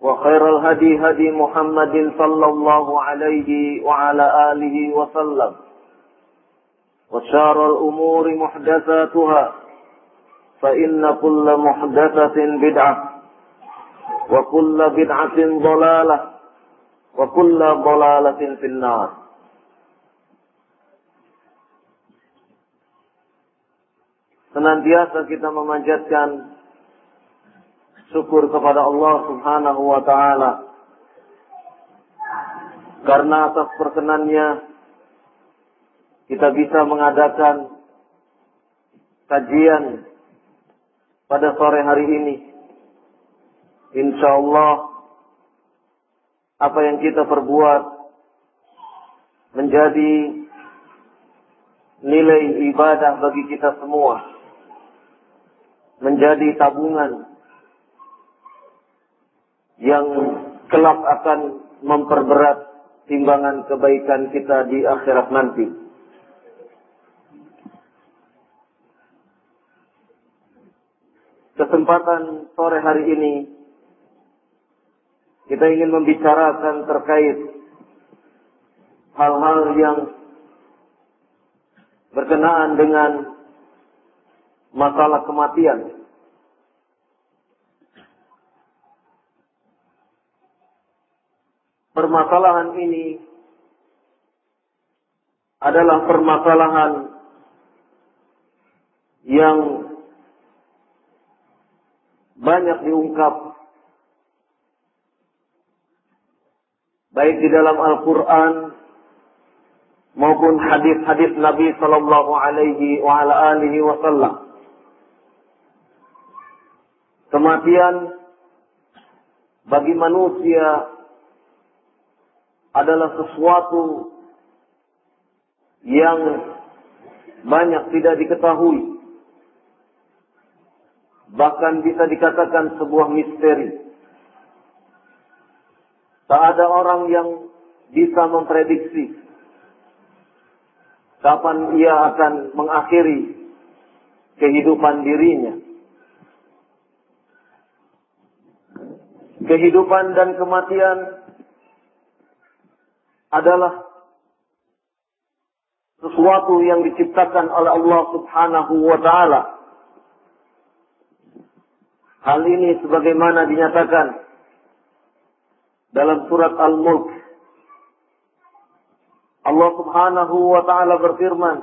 وخير الهدي هدي محمد صلى الله عليه وعلى آله وسلم وشار الأمور محدثاتها فإن كل محدثة بدعة وكل بدعة ضلالة وكل ضلالة في النار Senantiasa kita memanjatkan syukur kepada Allah Subhanahu wa taala karena atas perkenannya kita bisa mengadakan kajian pada sore hari ini. Insya Allah apa yang kita perbuat menjadi nilai ibadah bagi kita semua. Menjadi tabungan yang kelak akan memperberat timbangan kebaikan kita di akhirat nanti. Kesempatan sore hari ini kita ingin membicarakan terkait hal-hal yang berkenaan dengan masalah kematian. Permasalahan ini adalah permasalahan yang banyak diungkap baik di dalam Al-Quran maupun hadis-hadis Nabi Sallallahu Alaihi Wasallam. Kematian bagi manusia adalah sesuatu yang banyak tidak diketahui. Bahkan bisa dikatakan sebuah misteri. Tak ada orang yang bisa memprediksi kapan ia akan mengakhiri kehidupan dirinya. Kehidupan dan kematian adalah sesuatu yang diciptakan oleh Allah Subhanahu wa taala. Hal ini sebagaimana dinyatakan dalam surat Al-Mulk. Allah Subhanahu wa taala berfirman,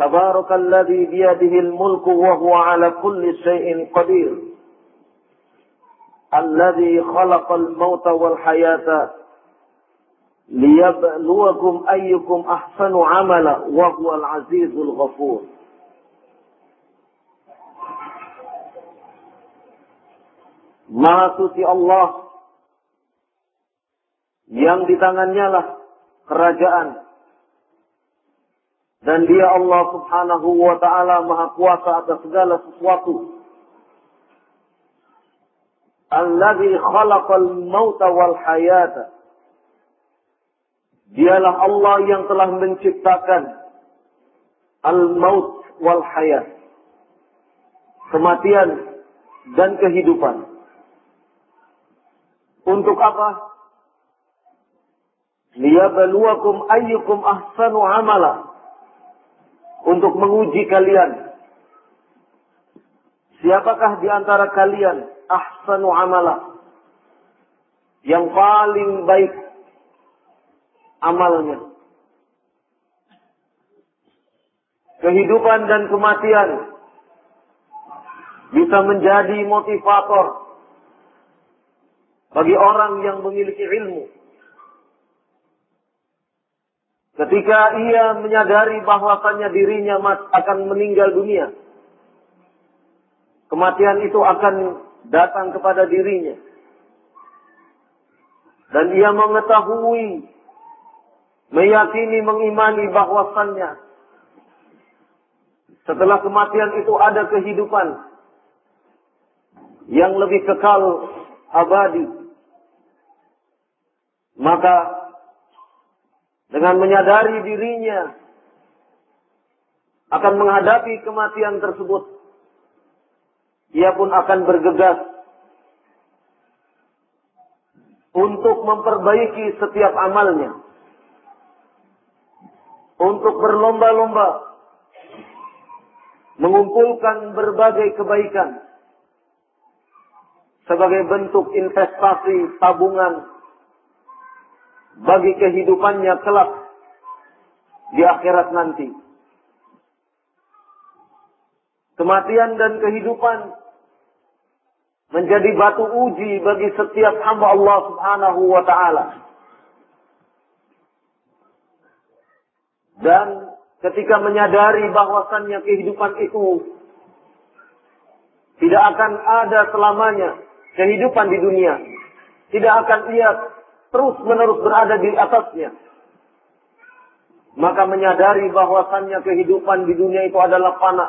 Tabarakalladzi biyadihi al-mulku wa huwa ala kulli syai'in qadir. Alladzi khalaqal mauta wal hayata ayyukum ahsanu amala wa huwal azizul ghafur. Maha suci Allah yang di tangannya lah kerajaan dan dia Allah subhanahu wa ta'ala maha kuasa atas segala sesuatu alladhi khalaqal mauta wal hayata dialah Allah yang telah menciptakan al-maut wal hayat. Kematian dan kehidupan. Untuk apa? Liyabluwakum ayyukum ahsanu amala. Untuk menguji kalian. Siapakah di antara kalian ahsanu amala? Yang paling baik amalnya kehidupan dan kematian bisa menjadi motivator bagi orang yang memiliki ilmu Ketika ia menyadari bahwasannya dirinya akan meninggal dunia. Kematian itu akan datang kepada dirinya. Dan ia mengetahui, meyakini, mengimani bahwasannya setelah kematian itu ada kehidupan yang lebih kekal abadi. Maka dengan menyadari dirinya akan menghadapi kematian tersebut, ia pun akan bergegas untuk memperbaiki setiap amalnya, untuk berlomba-lomba mengumpulkan berbagai kebaikan sebagai bentuk investasi tabungan bagi kehidupannya kelak di akhirat nanti. Kematian dan kehidupan menjadi batu uji bagi setiap hamba Allah Subhanahu wa taala. Dan ketika menyadari bahwasannya kehidupan itu tidak akan ada selamanya kehidupan di dunia, tidak akan ia terus menerus berada di atasnya. Maka menyadari bahwasannya kehidupan di dunia itu adalah fana.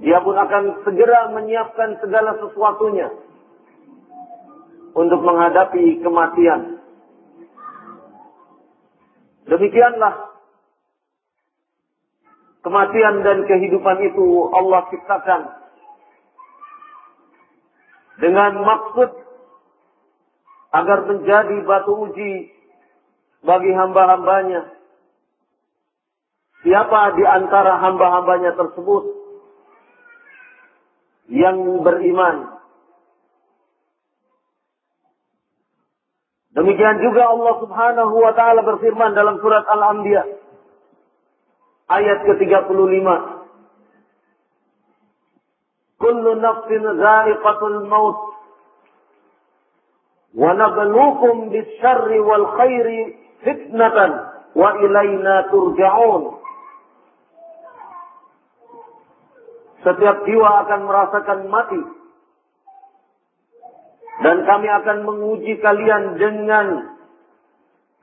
Dia pun akan segera menyiapkan segala sesuatunya untuk menghadapi kematian. Demikianlah kematian dan kehidupan itu Allah ciptakan dengan maksud agar menjadi batu uji bagi hamba-hambanya. Siapa di antara hamba-hambanya tersebut yang beriman? Demikian juga Allah Subhanahu wa taala berfirman dalam surat Al-Anbiya ayat ke-35. Kullu nafsin dha'iqatul maut wa nabluukum bis-syarri wal khairi fitnatan wa ilaina turja'un. Setiap jiwa akan merasakan mati dan kami akan menguji kalian dengan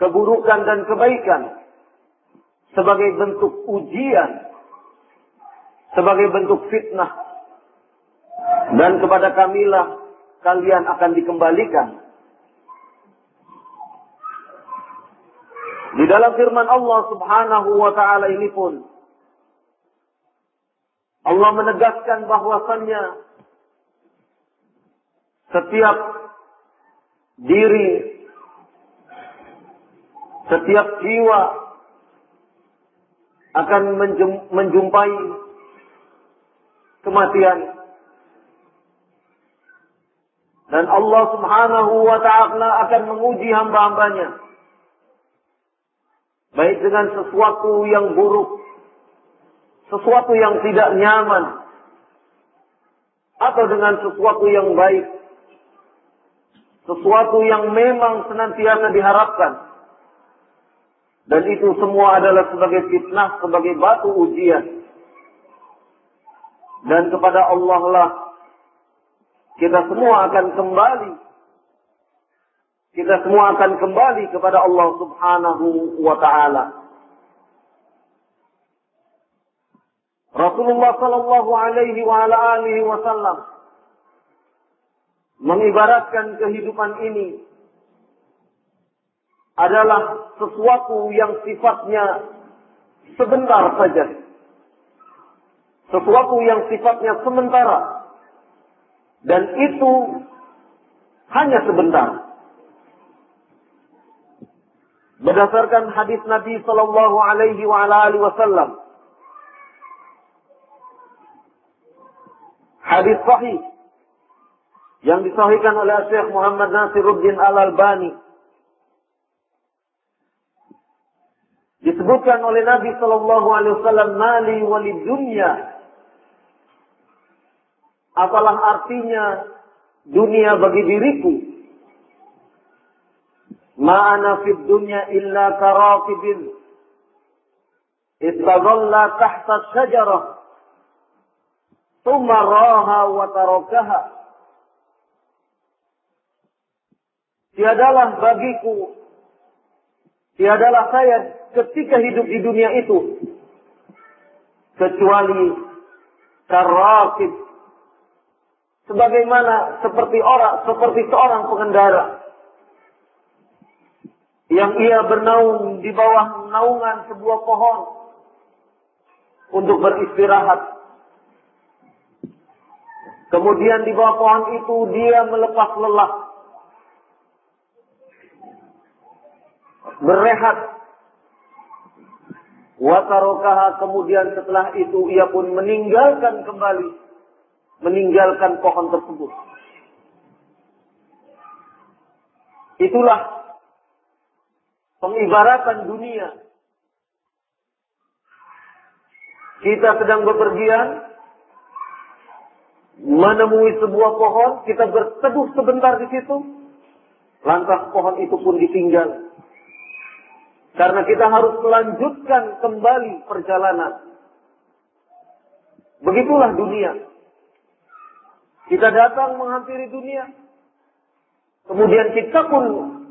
keburukan dan kebaikan. Sebagai bentuk ujian. Sebagai bentuk fitnah. Dan kepada kamilah kalian akan dikembalikan. Di dalam firman Allah Subhanahu wa taala ini pun Allah menegaskan bahwasannya setiap diri setiap jiwa akan menjumpai kematian. Dan Allah Subhanahu wa taala akan menguji hamba-hambanya. Baik dengan sesuatu yang buruk, sesuatu yang tidak nyaman, atau dengan sesuatu yang baik, sesuatu yang memang senantiasa diharapkan. Dan itu semua adalah sebagai fitnah, sebagai batu ujian. Dan kepada Allah lah kita semua akan kembali. Kita semua akan kembali kepada Allah Subhanahu wa taala. Rasulullah sallallahu alaihi wa ala alihi wasallam mengibaratkan kehidupan ini adalah sesuatu yang sifatnya sebentar saja. Sesuatu yang sifatnya sementara. Dan itu hanya sebentar. Berdasarkan hadis Nabi Sallallahu Alaihi Wasallam, hadis sahih yang disahihkan oleh Syekh Muhammad Nasiruddin Al Albani disebutkan oleh Nabi Sallallahu Alaihi Wasallam mali walid dunya. Apalah artinya dunia bagi diriku? Ma'ana fid dunya illa karakibin istadalla tahta syajarah. Thumma raha wa tarakaha tiadalah bagiku. Tiadalah saya ketika hidup di dunia itu. Kecuali karakib sebagaimana seperti orang seperti seorang pengendara. Yang ia bernaung di bawah naungan sebuah pohon. Untuk beristirahat. Kemudian di bawah pohon itu dia melepas lelah. Berehat. Watarokaha kemudian setelah itu ia pun meninggalkan kembali meninggalkan pohon tersebut. Itulah pengibaratan dunia. Kita sedang bepergian, menemui sebuah pohon, kita berteduh sebentar di situ, lantas pohon itu pun ditinggal. Karena kita harus melanjutkan kembali perjalanan. Begitulah dunia. Kita datang menghampiri dunia. Kemudian kita pun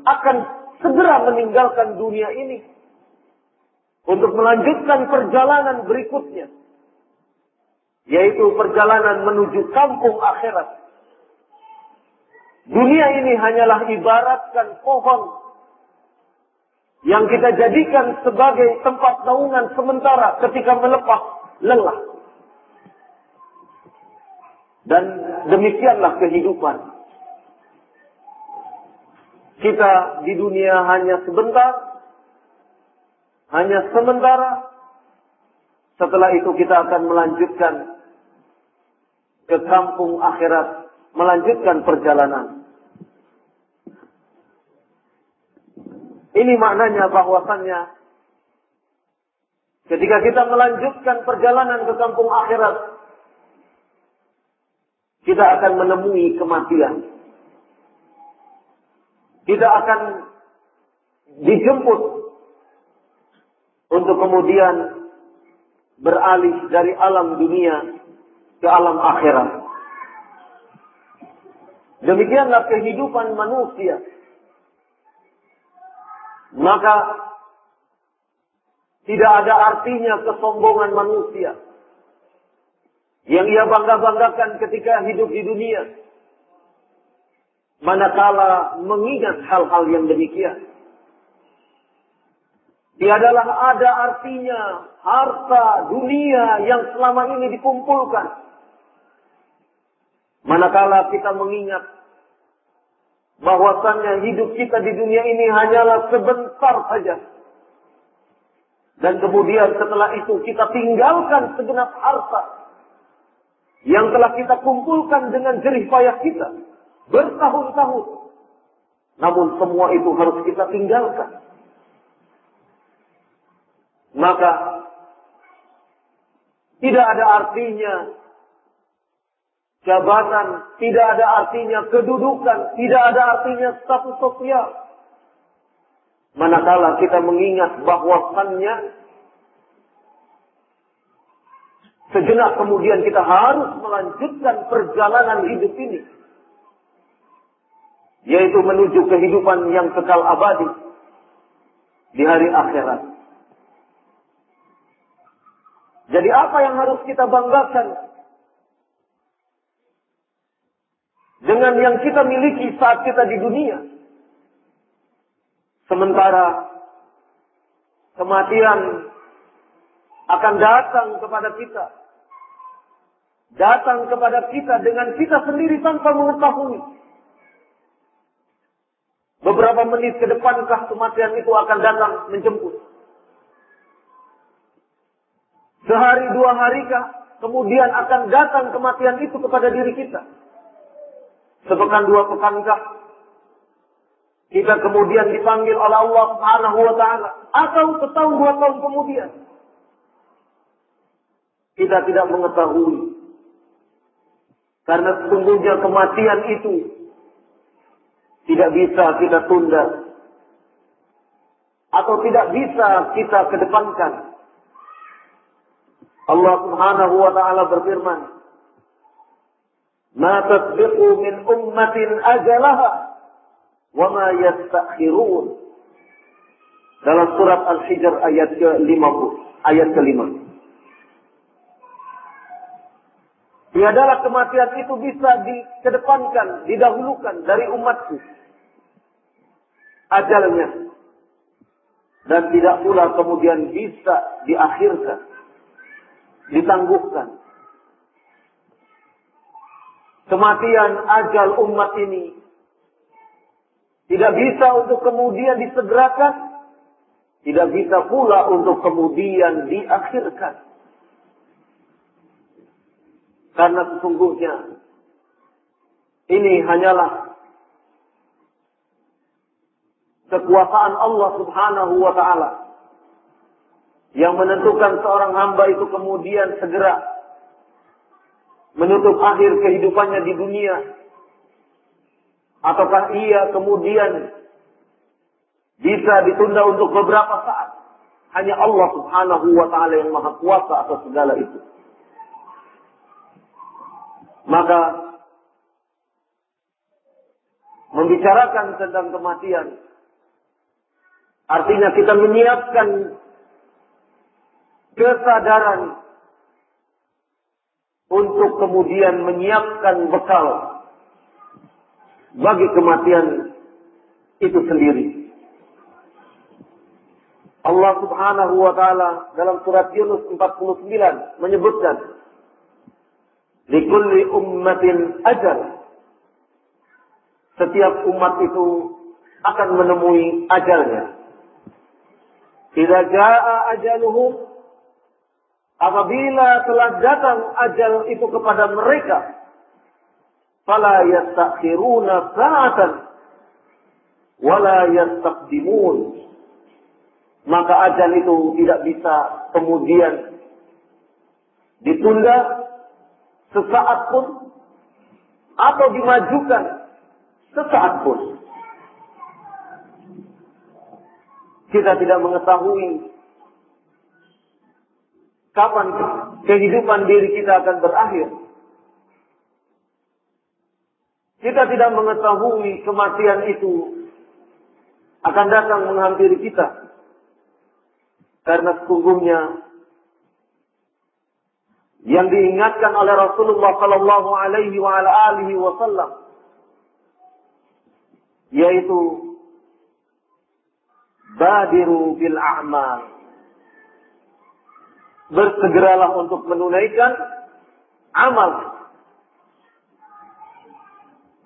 akan segera meninggalkan dunia ini. Untuk melanjutkan perjalanan berikutnya. Yaitu perjalanan menuju kampung akhirat. Dunia ini hanyalah ibaratkan pohon yang kita jadikan sebagai tempat naungan sementara ketika melepas lelah. Dan demikianlah kehidupan. Kita di dunia hanya sebentar, hanya sementara. Setelah itu kita akan melanjutkan ke kampung akhirat, melanjutkan perjalanan. Ini maknanya bahwasannya ketika kita melanjutkan perjalanan ke kampung akhirat, kita akan menemui kematian. Kita akan dijemput untuk kemudian beralih dari alam dunia ke alam akhirat. Demikianlah kehidupan manusia. Maka tidak ada artinya kesombongan manusia yang ia bangga-banggakan ketika hidup di dunia. Manakala mengingat hal-hal yang demikian. Tiadalah ada artinya harta dunia yang selama ini dikumpulkan. Manakala kita mengingat bahwasannya hidup kita di dunia ini hanyalah sebentar saja. Dan kemudian setelah itu kita tinggalkan segenap harta yang telah kita kumpulkan dengan jerih payah kita bertahun-tahun. Namun semua itu harus kita tinggalkan. Maka tidak ada artinya jabatan, tidak ada artinya kedudukan, tidak ada artinya status sosial. Manakala kita mengingat bahwasannya sejenak kemudian kita harus melanjutkan perjalanan hidup ini. Yaitu menuju kehidupan yang kekal abadi di hari akhirat. Jadi apa yang harus kita banggakan dengan yang kita miliki saat kita di dunia? Sementara kematian akan datang kepada kita. Datang kepada kita dengan kita sendiri tanpa mengetahui. Beberapa menit ke depankah kematian itu akan datang menjemput. Sehari dua harikah kemudian akan datang kematian itu kepada diri kita. Sepekan dua pekankah kita kemudian dipanggil oleh Allah Subhanahu wa taala atau setahun dua tahun kemudian kita tidak mengetahui. Karena sesungguhnya kematian itu tidak bisa kita tunda atau tidak bisa kita kedepankan. Allah Subhanahu wa taala berfirman ma tasbiqu min ummatin ajalaha wa ma yastakhirun dalam surat Al-Hijr ayat ke-50 ayat ke-5 Tiadalah kematian itu bisa dikedepankan, didahulukan dari umatku. Ajalnya. Dan tidak pula kemudian bisa diakhirkan. Ditangguhkan. Kematian ajal umat ini tidak bisa untuk kemudian disegerakan. Tidak bisa pula untuk kemudian diakhirkan. Karena sesungguhnya ini hanyalah kekuasaan Allah Subhanahu wa taala yang menentukan seorang hamba itu kemudian segera menutup akhir kehidupannya di dunia Ataukah ia kemudian bisa ditunda untuk beberapa saat? Hanya Allah subhanahu wa ta'ala yang maha kuasa atas segala itu. Maka membicarakan tentang kematian artinya kita menyiapkan kesadaran untuk kemudian menyiapkan bekal bagi kematian itu sendiri. Allah Subhanahu wa taala dalam surat Yunus 49 menyebutkan Likulli ummatin ajal. Setiap umat itu akan menemui ajalnya. Tidak jaa ajaluhum apabila telah datang ajal itu kepada mereka fala yastakhiruna sa'atan wala yastaqdimun. Maka ajal itu tidak bisa kemudian ditunda sesaat pun atau dimajukan sesaat pun. Kita tidak mengetahui kapan kehidupan diri kita akan berakhir kita tidak mengetahui kematian itu akan datang menghampiri kita. Karena sesungguhnya yang diingatkan oleh Rasulullah sallallahu alaihi wasallam yaitu badiru bil a'mal bersegeralah untuk menunaikan amal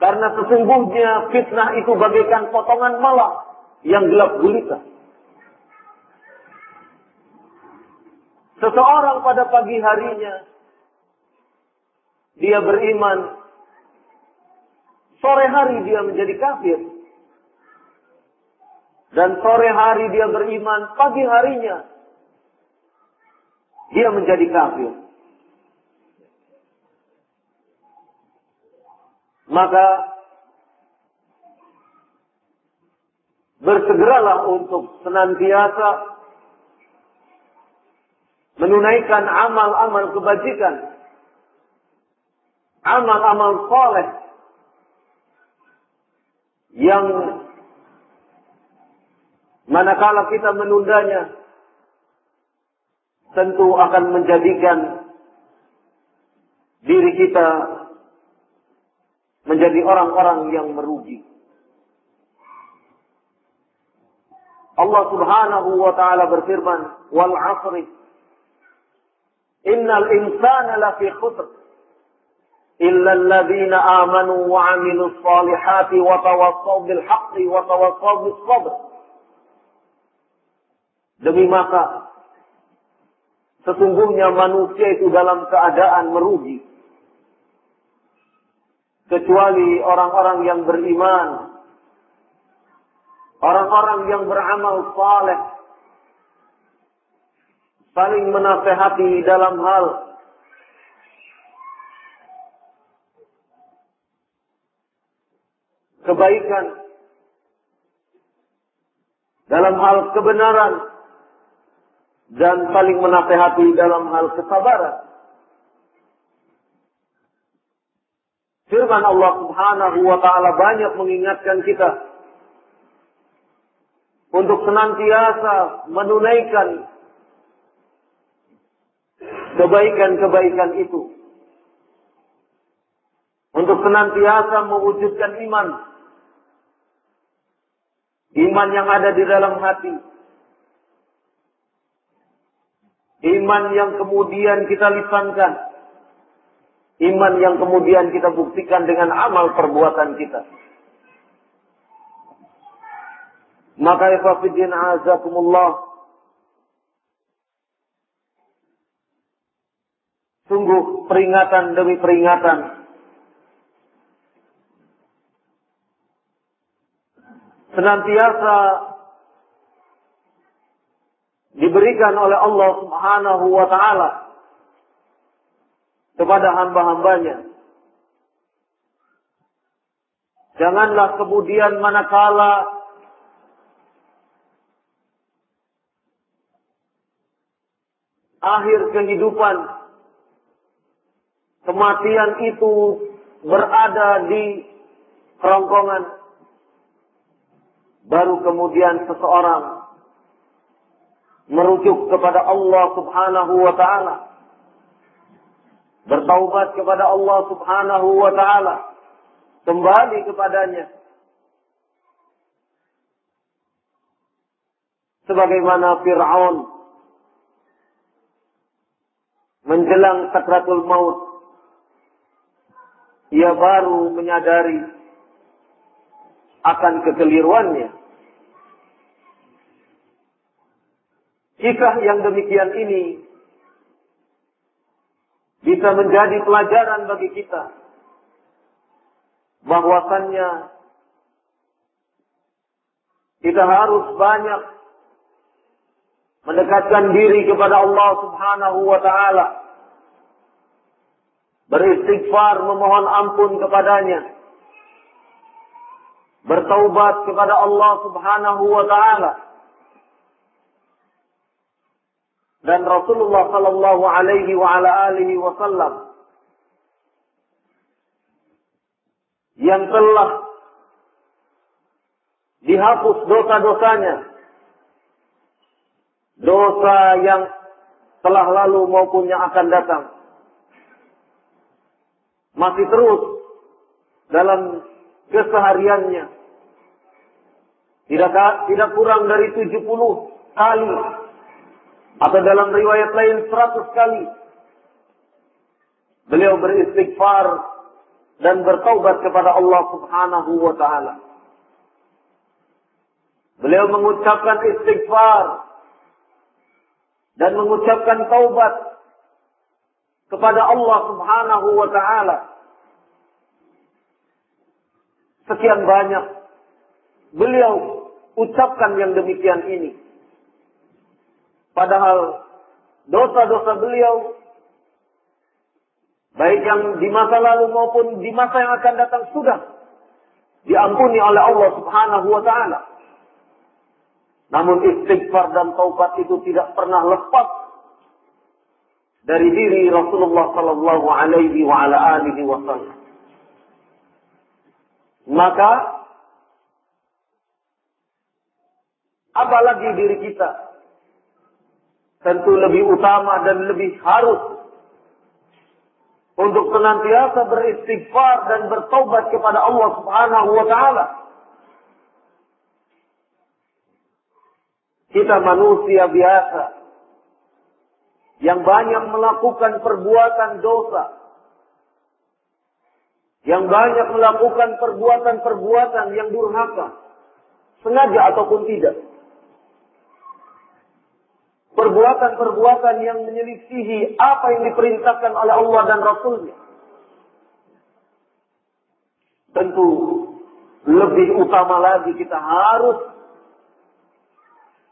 karena sesungguhnya fitnah itu bagaikan potongan malam yang gelap gulita. Seseorang pada pagi harinya dia beriman. Sore hari dia menjadi kafir. Dan sore hari dia beriman, pagi harinya dia menjadi kafir. maka bersegeralah untuk senantiasa menunaikan amal-amal kebajikan, amal-amal soleh yang manakala kita menundanya tentu akan menjadikan diri kita menjadi orang-orang yang merugi. Allah Subhanahu wa taala berfirman, "Wal 'asri innal insana lafi khusr illa alladziina aamanu wa 'amilus salihati wa tawassaw bil haqqi wa tawassaw bis sabr." Demi masa sesungguhnya manusia itu dalam keadaan merugi. Kecuali orang-orang yang beriman, orang-orang yang beramal saleh, saling menasehati dalam hal kebaikan, dalam hal kebenaran, dan saling menasehati dalam hal kesabaran. Firman Allah Subhanahu wa taala banyak mengingatkan kita untuk senantiasa menunaikan kebaikan-kebaikan itu. Untuk senantiasa mewujudkan iman. Iman yang ada di dalam hati. Iman yang kemudian kita lisankan Iman yang kemudian kita buktikan dengan amal perbuatan kita. Maka ifafidin azakumullah. Sungguh peringatan demi peringatan. Senantiasa diberikan oleh Allah subhanahu wa ta'ala kepada hamba-hambanya. Janganlah kemudian manakala akhir kehidupan kematian itu berada di kerongkongan baru kemudian seseorang merujuk kepada Allah Subhanahu wa taala bertaubat kepada Allah Subhanahu wa taala, kembali kepadanya. Sebagaimana Firaun menjelang sakratul maut, ia baru menyadari akan kekeliruannya. Jika yang demikian ini bisa menjadi pelajaran bagi kita. Bahwasannya kita harus banyak mendekatkan diri kepada Allah Subhanahu wa taala. Beristighfar memohon ampun kepadanya. Bertaubat kepada Allah Subhanahu wa taala dan Rasulullah Sallallahu Alaihi wa ala alihi Wasallam yang telah dihapus dosa-dosanya, dosa yang telah lalu maupun yang akan datang, masih terus dalam kesehariannya, tidak tidak kurang dari 70 kali atau dalam riwayat lain seratus kali. Beliau beristighfar dan bertaubat kepada Allah subhanahu wa ta'ala. Beliau mengucapkan istighfar dan mengucapkan taubat kepada Allah subhanahu wa ta'ala. Sekian banyak beliau ucapkan yang demikian ini. Padahal dosa-dosa beliau baik yang di masa lalu maupun di masa yang akan datang sudah diampuni oleh Allah Subhanahu wa taala. Namun istighfar dan taubat itu tidak pernah lepas dari diri Rasulullah sallallahu alaihi wa ala alihi wasallam. Maka apalagi diri kita tentu lebih utama dan lebih harus untuk senantiasa beristighfar dan bertobat kepada Allah Subhanahu wa taala. Kita manusia biasa yang banyak melakukan perbuatan dosa. Yang banyak melakukan perbuatan-perbuatan yang durhaka. Sengaja ataupun tidak perbuatan-perbuatan yang menyelisihi apa yang diperintahkan oleh Allah dan Rasulnya. Tentu lebih utama lagi kita harus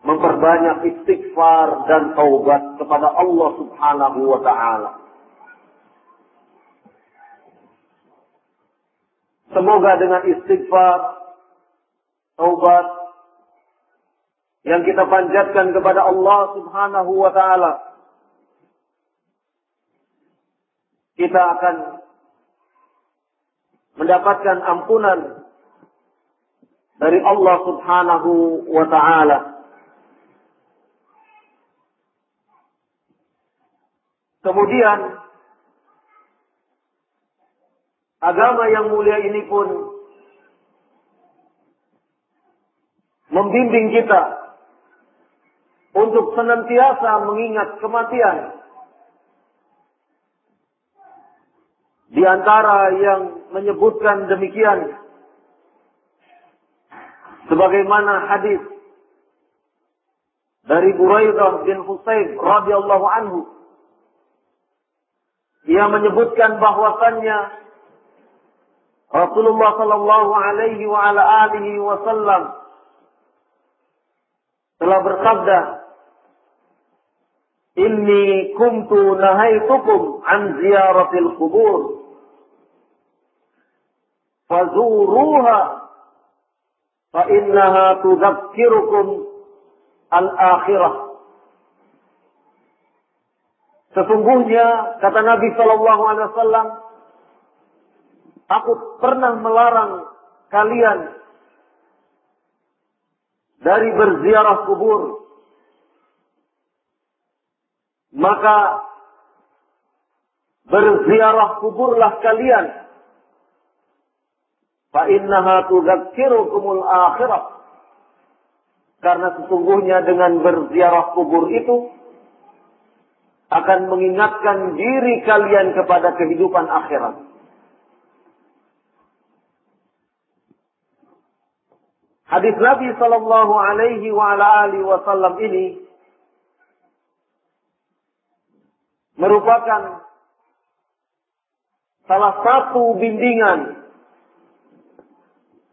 memperbanyak istighfar dan taubat kepada Allah Subhanahu wa taala. Semoga dengan istighfar, taubat, yang kita panjatkan kepada Allah Subhanahu wa taala. Kita akan mendapatkan ampunan dari Allah Subhanahu wa taala. Kemudian agama yang mulia ini pun membimbing kita untuk senantiasa mengingat kematian. Di antara yang menyebutkan demikian sebagaimana hadis dari Buraidah bin Husain radhiyallahu anhu ia menyebutkan bahwasannya Rasulullah sallallahu alaihi wasallam telah bersabda Inni kuntu nahaitukum an ziyaratil kubur. Fazuruha fa innaha tudzakirukum al-akhirah. Sesungguhnya kata Nabi Shallallahu Alaihi Wasallam, aku pernah melarang kalian dari berziarah kubur maka berziarah kuburlah kalian. Fa innaha tudzakkirukumul akhirah. Karena sesungguhnya dengan berziarah kubur itu akan mengingatkan diri kalian kepada kehidupan akhirat. Hadis Nabi Sallallahu Alaihi Wasallam ini merupakan salah satu bimbingan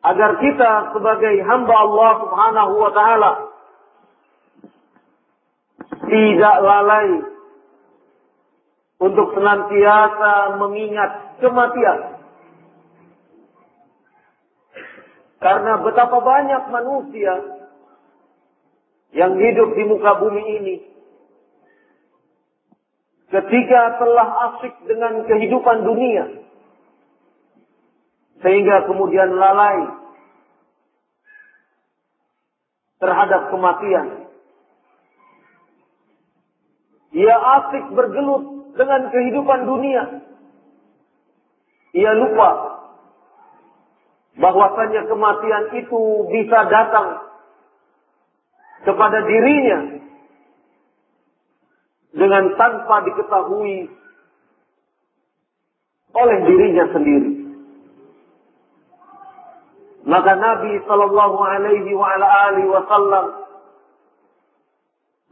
agar kita sebagai hamba Allah Subhanahu wa taala tidak lalai untuk senantiasa mengingat kematian. Karena betapa banyak manusia yang hidup di muka bumi ini ketika telah asik dengan kehidupan dunia sehingga kemudian lalai terhadap kematian. Ia asik bergelut dengan kehidupan dunia. Ia lupa bahwasanya kematian itu bisa datang kepada dirinya dengan tanpa diketahui oleh dirinya sendiri. Maka Nabi Shallallahu Alaihi Wasallam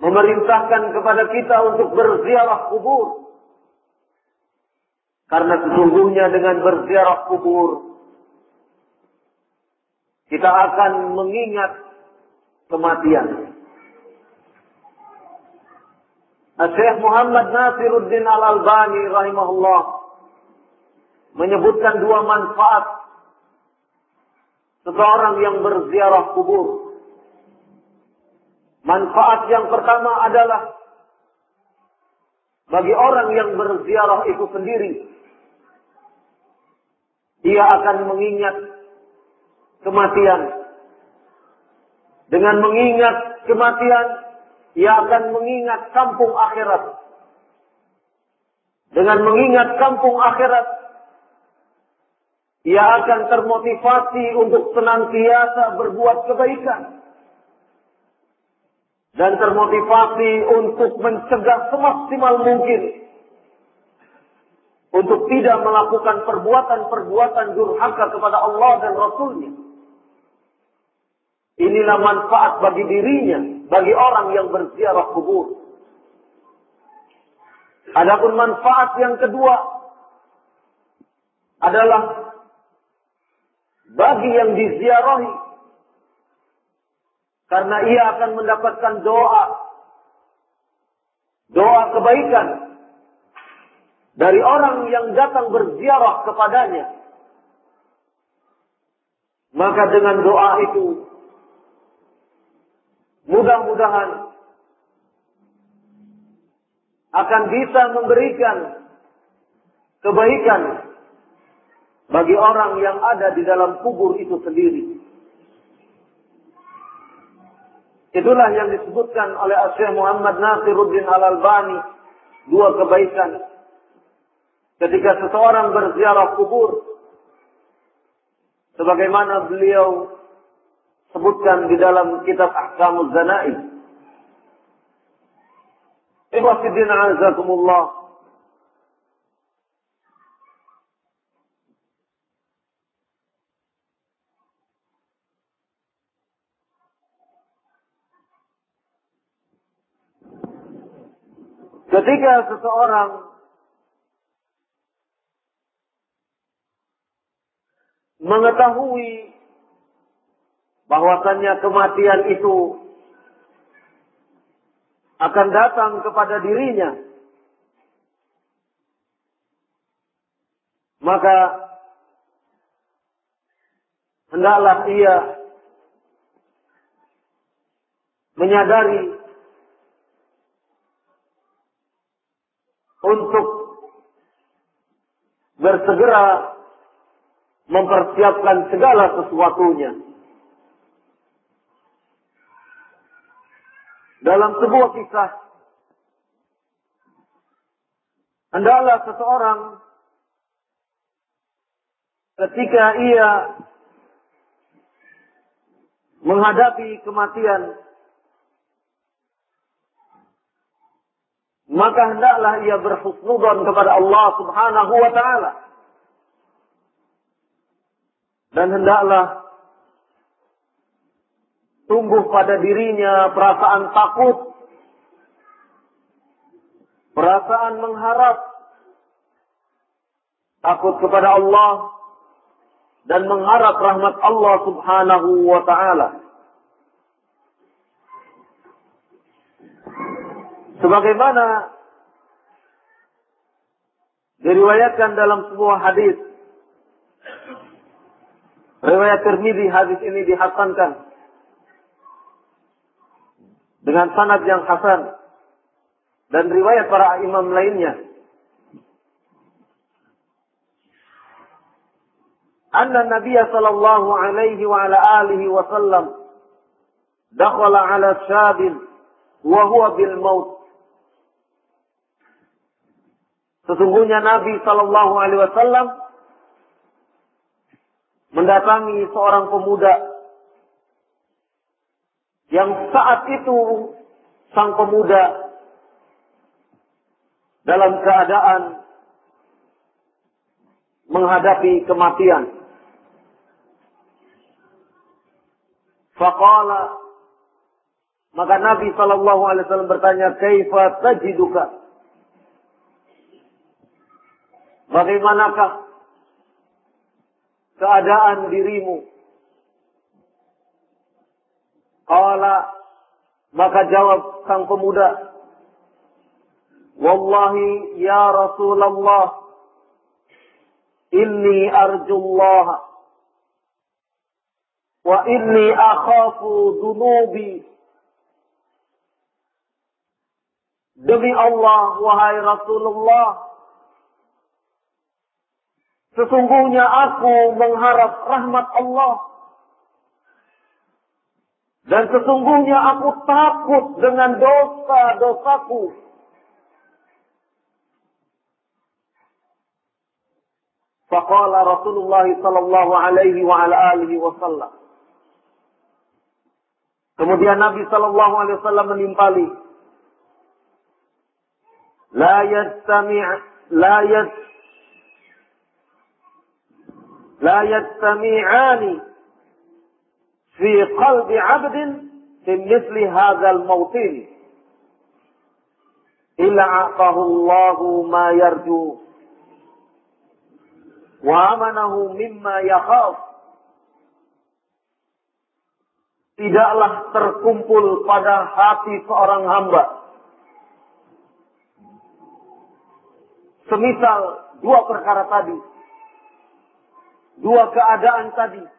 memerintahkan kepada kita untuk berziarah kubur. Karena sesungguhnya dengan berziarah kubur, kita akan mengingat kematian. Syekh Muhammad Nasiruddin Al-Albani rahimahullah menyebutkan dua manfaat seseorang yang berziarah kubur. Manfaat yang pertama adalah bagi orang yang berziarah itu sendiri. Dia akan mengingat kematian. Dengan mengingat kematian, ia akan mengingat kampung akhirat. Dengan mengingat kampung akhirat, ia akan termotivasi untuk senantiasa berbuat kebaikan. Dan termotivasi untuk mencegah semaksimal mungkin. Untuk tidak melakukan perbuatan-perbuatan durhaka kepada Allah dan Rasulnya. Inilah manfaat bagi dirinya, bagi orang yang berziarah kubur. Adapun manfaat yang kedua adalah bagi yang diziarahi karena ia akan mendapatkan doa doa kebaikan dari orang yang datang berziarah kepadanya maka dengan doa itu mudah-mudahan akan bisa memberikan kebaikan bagi orang yang ada di dalam kubur itu sendiri. Itulah yang disebutkan oleh Syekh Muhammad Nasiruddin Al-Albani dua kebaikan ketika seseorang berziarah kubur sebagaimana beliau sebutkan di dalam kitab Ahkamuz Zanaid Ikhwatiddin azakumullah. Ketika seseorang mengetahui bahwasannya kematian itu akan datang kepada dirinya. Maka hendaklah ia menyadari untuk bersegera mempersiapkan segala sesuatunya. Dalam sebuah kisah, hendaklah seseorang ketika ia menghadapi kematian, maka hendaklah ia berhusnudzon kepada Allah Subhanahu wa taala. Dan hendaklah tumbuh pada dirinya perasaan takut, perasaan mengharap, takut kepada Allah, dan mengharap rahmat Allah subhanahu wa ta'ala. Sebagaimana diriwayatkan dalam sebuah hadis, riwayat Tirmidzi hadis ini dihasankan dengan sanad yang hasan dan riwayat para imam lainnya. Anna Nabi sallallahu alaihi wa ala alihi wa sallam dakhala ala syabin wa huwa bil maut. Sesungguhnya Nabi sallallahu alaihi wasallam mendatangi seorang pemuda yang saat itu sang pemuda dalam keadaan menghadapi kematian. Faqala maka Nabi Shallallahu Alaihi Wasallam bertanya, "Kaifa tajiduka?" Bagaimanakah keadaan dirimu? Qala maka jawab sang pemuda, Wallahi ya Rasulullah, Inni arjullah wa inni akhafu dunubi. Demi Allah, wahai Rasulullah, sesungguhnya aku mengharap rahmat Allah. Dan sesungguhnya aku takut dengan dosa-dosaku. Faqala Rasulullah sallallahu alaihi wa ala alihi wasallam. Kemudian Nabi sallallahu alaihi wasallam menimpali la yastami' la yastami'ani fi qalbi 'abdin fi mithli hadzal mawtin illa a'tahu Allahu ma yarju. Wa amanahu mimma yakhaf. Tidaklah terkumpul pada hati seorang hamba. Semisal dua perkara tadi. Dua keadaan tadi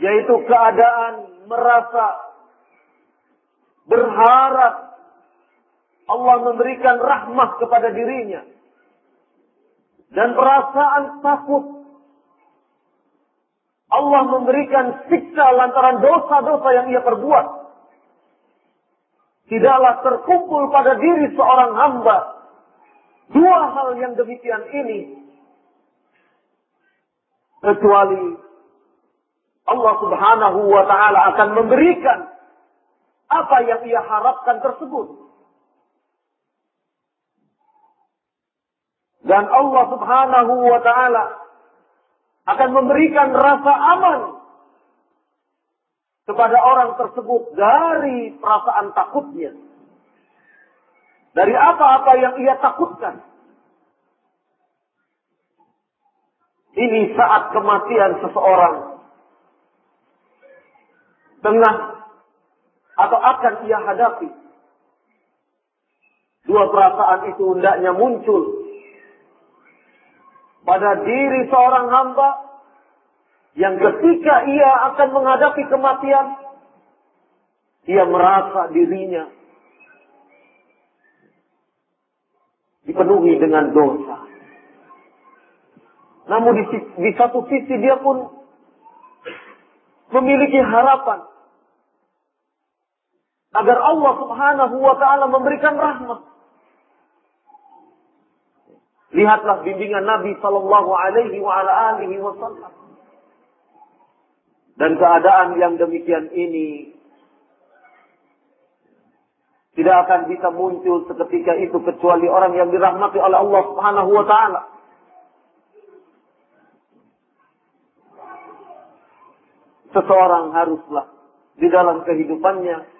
yaitu keadaan merasa berharap Allah memberikan rahmat kepada dirinya dan perasaan takut. Allah memberikan siksa lantaran dosa-dosa yang ia perbuat. Tidaklah terkumpul pada diri seorang hamba dua hal yang demikian ini kecuali Allah Subhanahu wa taala akan memberikan apa yang ia harapkan tersebut. Dan Allah subhanahu wa ta'ala akan memberikan rasa aman kepada orang tersebut dari perasaan takutnya. Dari apa-apa yang ia takutkan. Ini saat kematian seseorang. Tengah atau akan ia hadapi. Dua perasaan itu hendaknya muncul pada diri seorang hamba yang ketika ia akan menghadapi kematian, ia merasa dirinya dipenuhi dengan dosa. Namun di, di satu sisi dia pun memiliki harapan agar Allah Subhanahu wa taala memberikan rahmat. Lihatlah bimbingan Nabi Sallallahu Alaihi Wasallam. Dan keadaan yang demikian ini tidak akan bisa muncul seketika itu kecuali orang yang dirahmati oleh Allah Subhanahu wa taala. Seseorang haruslah di dalam kehidupannya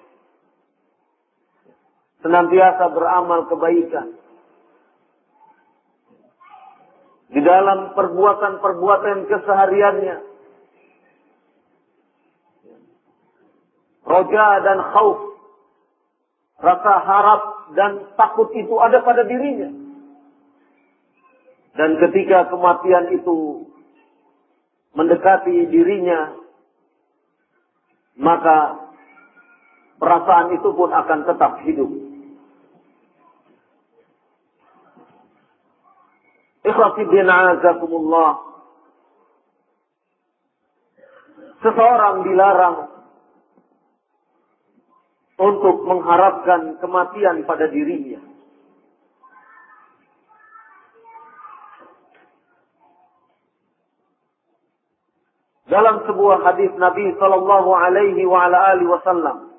senantiasa beramal kebaikan di dalam perbuatan-perbuatan kesehariannya. Roja dan khauf, rasa harap dan takut itu ada pada dirinya. Dan ketika kematian itu mendekati dirinya, maka perasaan itu pun akan tetap hidup. Ikhwafidin azakumullah. Seseorang dilarang untuk mengharapkan kematian pada dirinya. Dalam sebuah hadis Nabi sallallahu alaihi wa ala alihi wasallam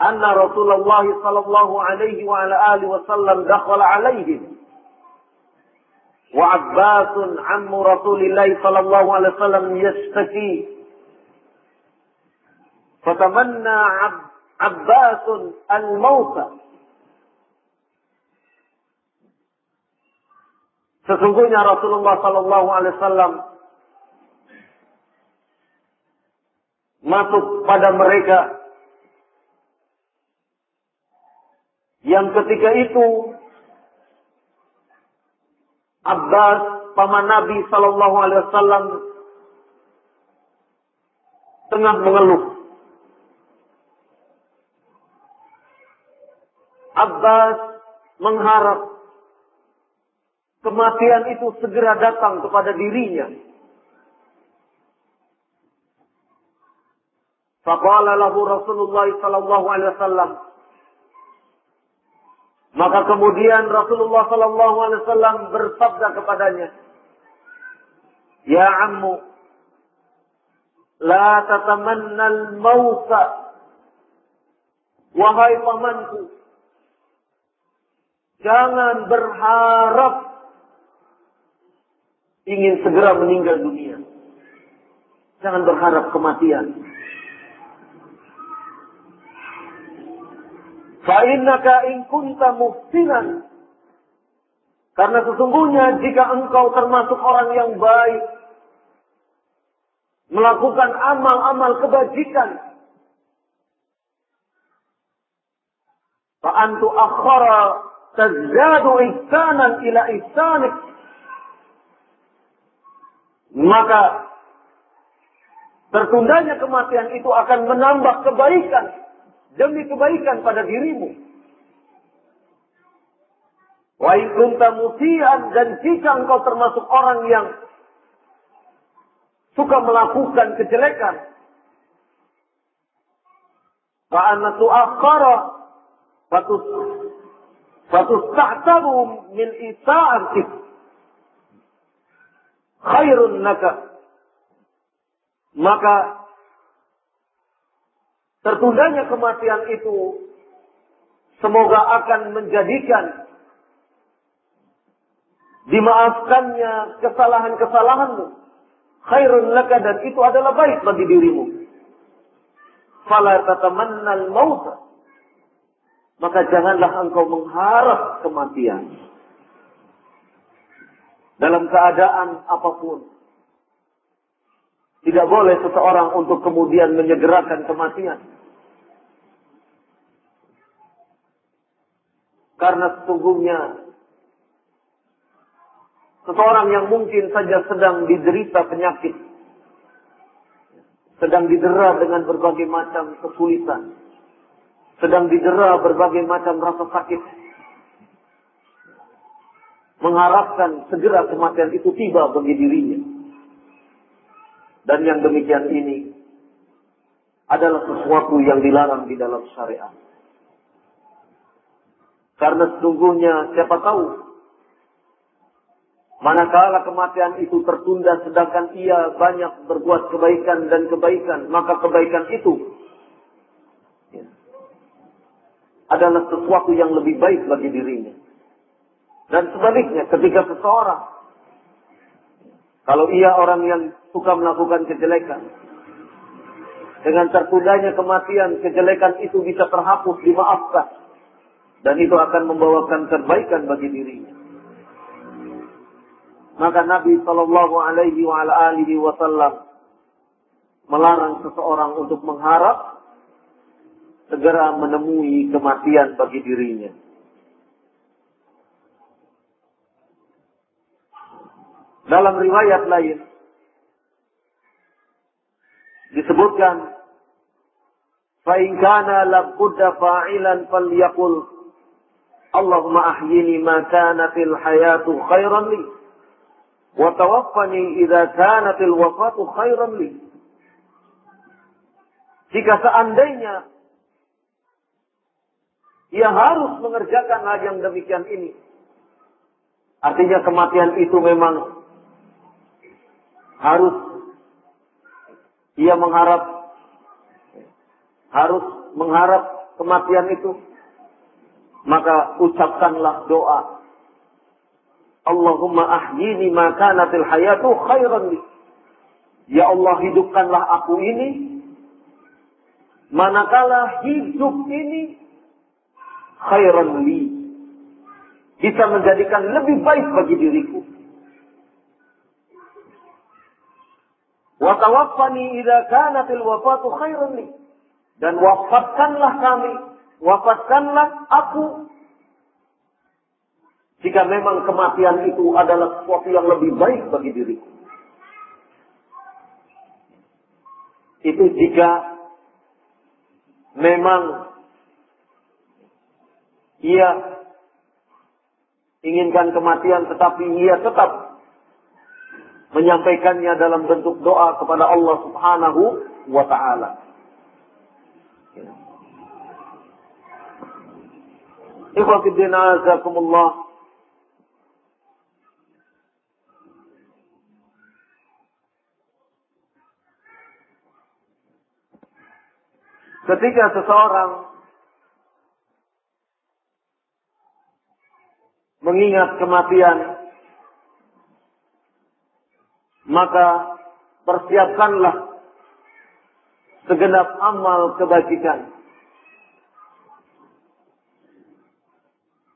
anna Rasulullah sallallahu alaihi wa ala alihi wasallam dakhala alaihim wa Abbasun ammu Rasulillah sallallahu alaihi wasallam yastafi. Fatamanna Ab Abbasun al-mauta. Sesungguhnya Rasulullah sallallahu alaihi wasallam masuk pada mereka yang ketika itu Abbas, paman Nabi Sallallahu Alaihi Wasallam, tengah mengeluh. Abbas mengharap kematian itu segera datang kepada dirinya. Faqala lahu Rasulullah sallallahu alaihi wasallam Maka kemudian Rasulullah wasallam bersabda kepadanya Ya ammu la tatamanna al-mauta Wahai pamanku jangan berharap ingin segera meninggal dunia. Jangan berharap kematian Fa'innaka in kunta muhsinan. Karena sesungguhnya jika engkau termasuk orang yang baik, melakukan amal-amal kebajikan, fa'antu akhara tazadu ihsanan ila ihsanik. Maka tertundanya kematian itu akan menambah kebaikan demi kebaikan pada dirimu. Wa kunta musian dan jika engkau termasuk orang yang suka melakukan kejelekan, fa anna tu'akhkhara fatus fatustahtabu min isa'atik khairun naka maka Tertundanya kematian itu semoga akan menjadikan dimaafkannya kesalahan-kesalahanmu. Khairun laka dan itu adalah baik bagi dirimu. Fala tatamannal mauta. Maka janganlah engkau mengharap kematian. Dalam keadaan apa pun. Tidak boleh seseorang untuk kemudian menyegerakan kematian. Karena sesungguhnya seseorang yang mungkin saja sedang diderita penyakit, sedang didera dengan berbagai macam kesulitan, sedang didera berbagai macam rasa sakit, mengharapkan segera kematian itu tiba bagi dirinya. Dan yang demikian ini adalah sesuatu yang dilarang di dalam syariat. Karena sesungguhnya siapa tahu manakala kematian itu tertunda sedangkan ia banyak berbuat kebaikan dan kebaikan, maka kebaikan itu ya, adalah sesuatu yang lebih baik bagi dirinya. Dan sebaliknya ketika seseorang kalau ia orang yang suka melakukan kejelekan dengan tertundanya kematian, kejelekan itu bisa terhapus, dimaafkan dan itu akan membawakan kebaikan bagi dirinya. Maka Nabi Shallallahu Alaihi Wasallam melarang seseorang untuk mengharap segera menemui kematian bagi dirinya. Dalam riwayat lain disebutkan فَإِنْ كَانَ لَبُدَّ فَاعِلًا فَلْيَقُلْ Allahumma ahyini ma kanatil hayatu khairan li. Wa tawaffani idza kanatil wafatu khairan li. Jika seandainya ia harus mengerjakan hal yang demikian ini. Artinya kematian itu memang harus ia mengharap harus mengharap kematian itu maka ucapkanlah doa. Allahumma ahyini ma kanatil hayatu khairan li. Ya Allah hidupkanlah aku ini manakala hidup ini khairan li. Bisa menjadikan lebih baik bagi diriku. Wa tawaffani idza kanatil wafatu khairan li. Dan wafatkanlah kami wafatkanlah aku Jika memang kematian itu adalah sesuatu yang lebih baik bagi diriku. Itu jika memang ia inginkan kematian tetapi ia tetap menyampaikannya dalam bentuk doa kepada Allah Subhanahu wa taala. Azakumullah. Ketika seseorang mengingat kematian, maka persiapkanlah segenap amal kebajikan.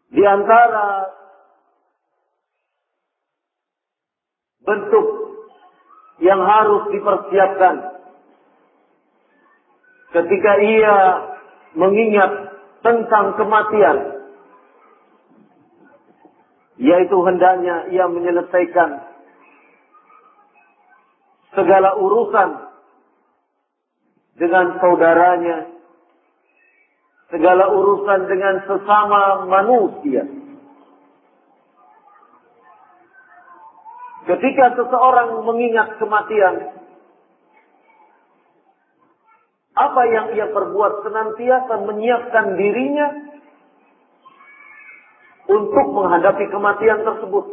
Di antara bentuk yang harus dipersiapkan ketika ia mengingat tentang kematian yaitu hendaknya ia menyelesaikan segala urusan dengan saudaranya, segala urusan dengan sesama manusia. Ketika seseorang mengingat kematian, apa yang ia perbuat senantiasa menyiapkan dirinya untuk menghadapi kematian tersebut.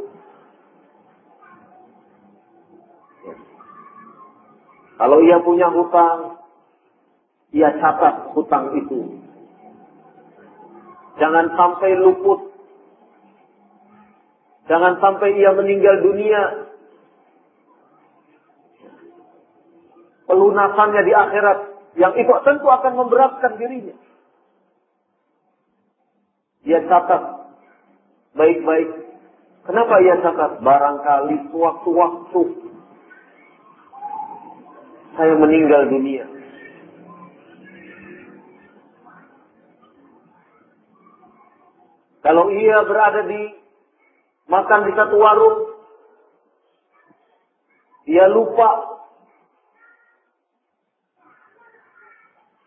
Kalau ia punya hutang, ia catat hutang itu. Jangan sampai luput. Jangan sampai ia meninggal dunia. Pelunasannya di akhirat. Yang itu tentu akan memberatkan dirinya. Ia catat baik-baik. Kenapa ia catat? Barangkali sewaktu-waktu saya meninggal dunia. Kalau ia berada di makan di satu warung, ia lupa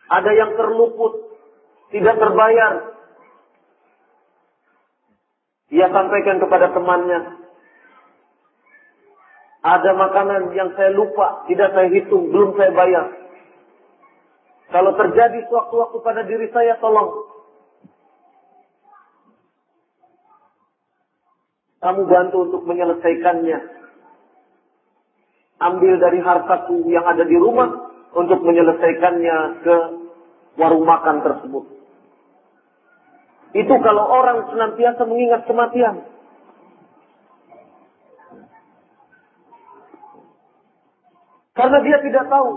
ada yang terluput, tidak terbayar, ia sampaikan kepada temannya, ada makanan yang saya lupa, tidak saya hitung, belum saya bayar. Kalau terjadi sewaktu-waktu pada diri saya, tolong. Kamu bantu untuk menyelesaikannya. Ambil dari hartaku yang ada di rumah untuk menyelesaikannya ke warung makan tersebut. Itu kalau orang senantiasa mengingat kematian. Karena dia tidak tahu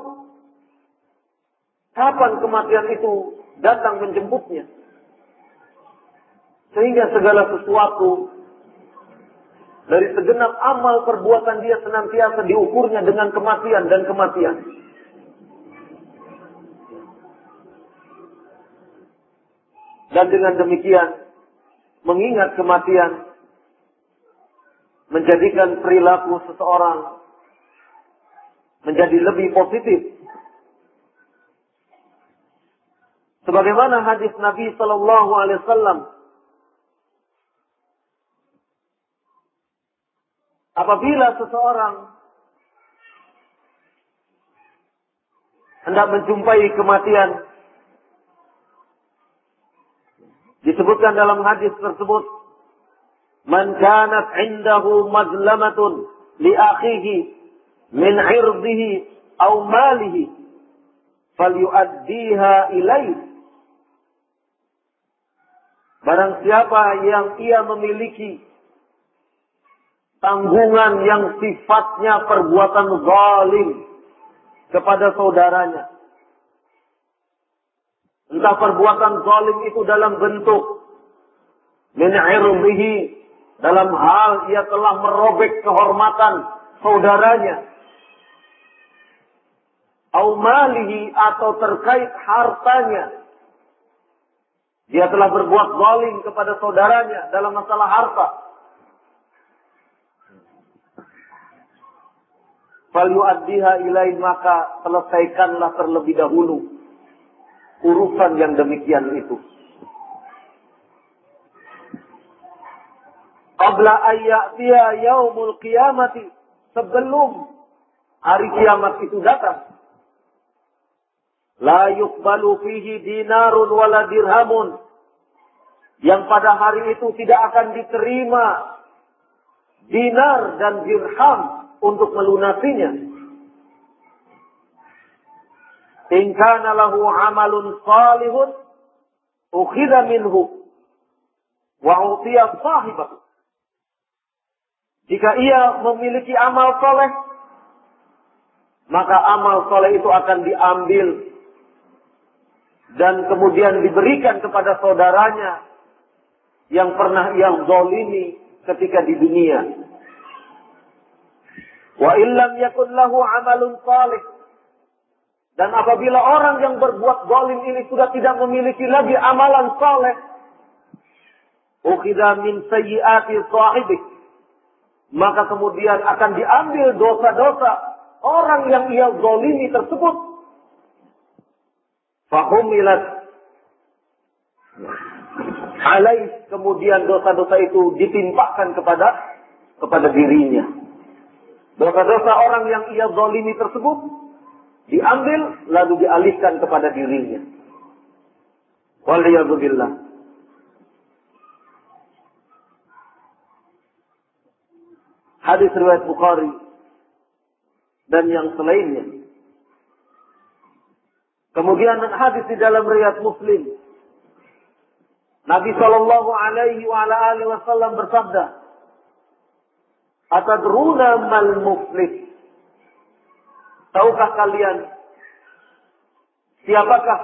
kapan kematian itu datang menjemputnya. Sehingga segala sesuatu dari segenap amal perbuatan dia senantiasa diukurnya dengan kematian dan kematian. Dan dengan demikian, mengingat kematian, menjadikan perilaku seseorang menjadi lebih positif. Sebagaimana hadis Nabi Sallallahu Alaihi Wasallam, apabila seseorang hendak menjumpai kematian, Disebutkan dalam hadis tersebut, "Man kanat 'indahu mazlamatun li akhihi min 'irdihi aw malihi falyu'addiha ilaih." Barang siapa yang ia memiliki tanggungan yang sifatnya perbuatan zalim kepada saudaranya, Entah perbuatan zalim itu dalam bentuk min irbihi dalam hal ia telah merobek kehormatan saudaranya. Au malihi atau terkait hartanya. Dia telah berbuat zalim kepada saudaranya dalam masalah harta falyu'addiha ilaih maka selesaikanlah terlebih dahulu urusan yang demikian itu. Qabla ayyatiya yaumul qiyamati sebelum hari kiamat itu datang. La yuqbalu fihi dinarun wala dirhamun. Yang pada hari itu tidak akan diterima dinar dan dirham untuk melunasinya. In kana lahu amalun salihun ukhidha minhu wa utiya sahibahu. Jika ia memiliki amal soleh, maka amal soleh itu akan diambil dan kemudian diberikan kepada saudaranya yang pernah ia zolimi ketika di dunia. Wa illam yakun lahu amalun salih. Dan apabila orang yang berbuat zalim ini sudah tidak memiliki lagi amalan saleh, ukhidha min sayyiati sahibik maka kemudian akan diambil dosa-dosa orang yang ia zalimi tersebut. Fahumilat alaih kemudian dosa-dosa itu ditimpakan kepada kepada dirinya. Dosa-dosa orang yang ia zalimi tersebut diambil lalu dialihkan kepada dirinya. Waliyadzubillah. hadis riwayat Bukhari dan yang selainnya. Kemudian hadis di dalam riwayat Muslim. Nabi Shallallahu Alaihi Wasallam bersabda, "Atadruna mal muflis?" Tahukah kalian siapakah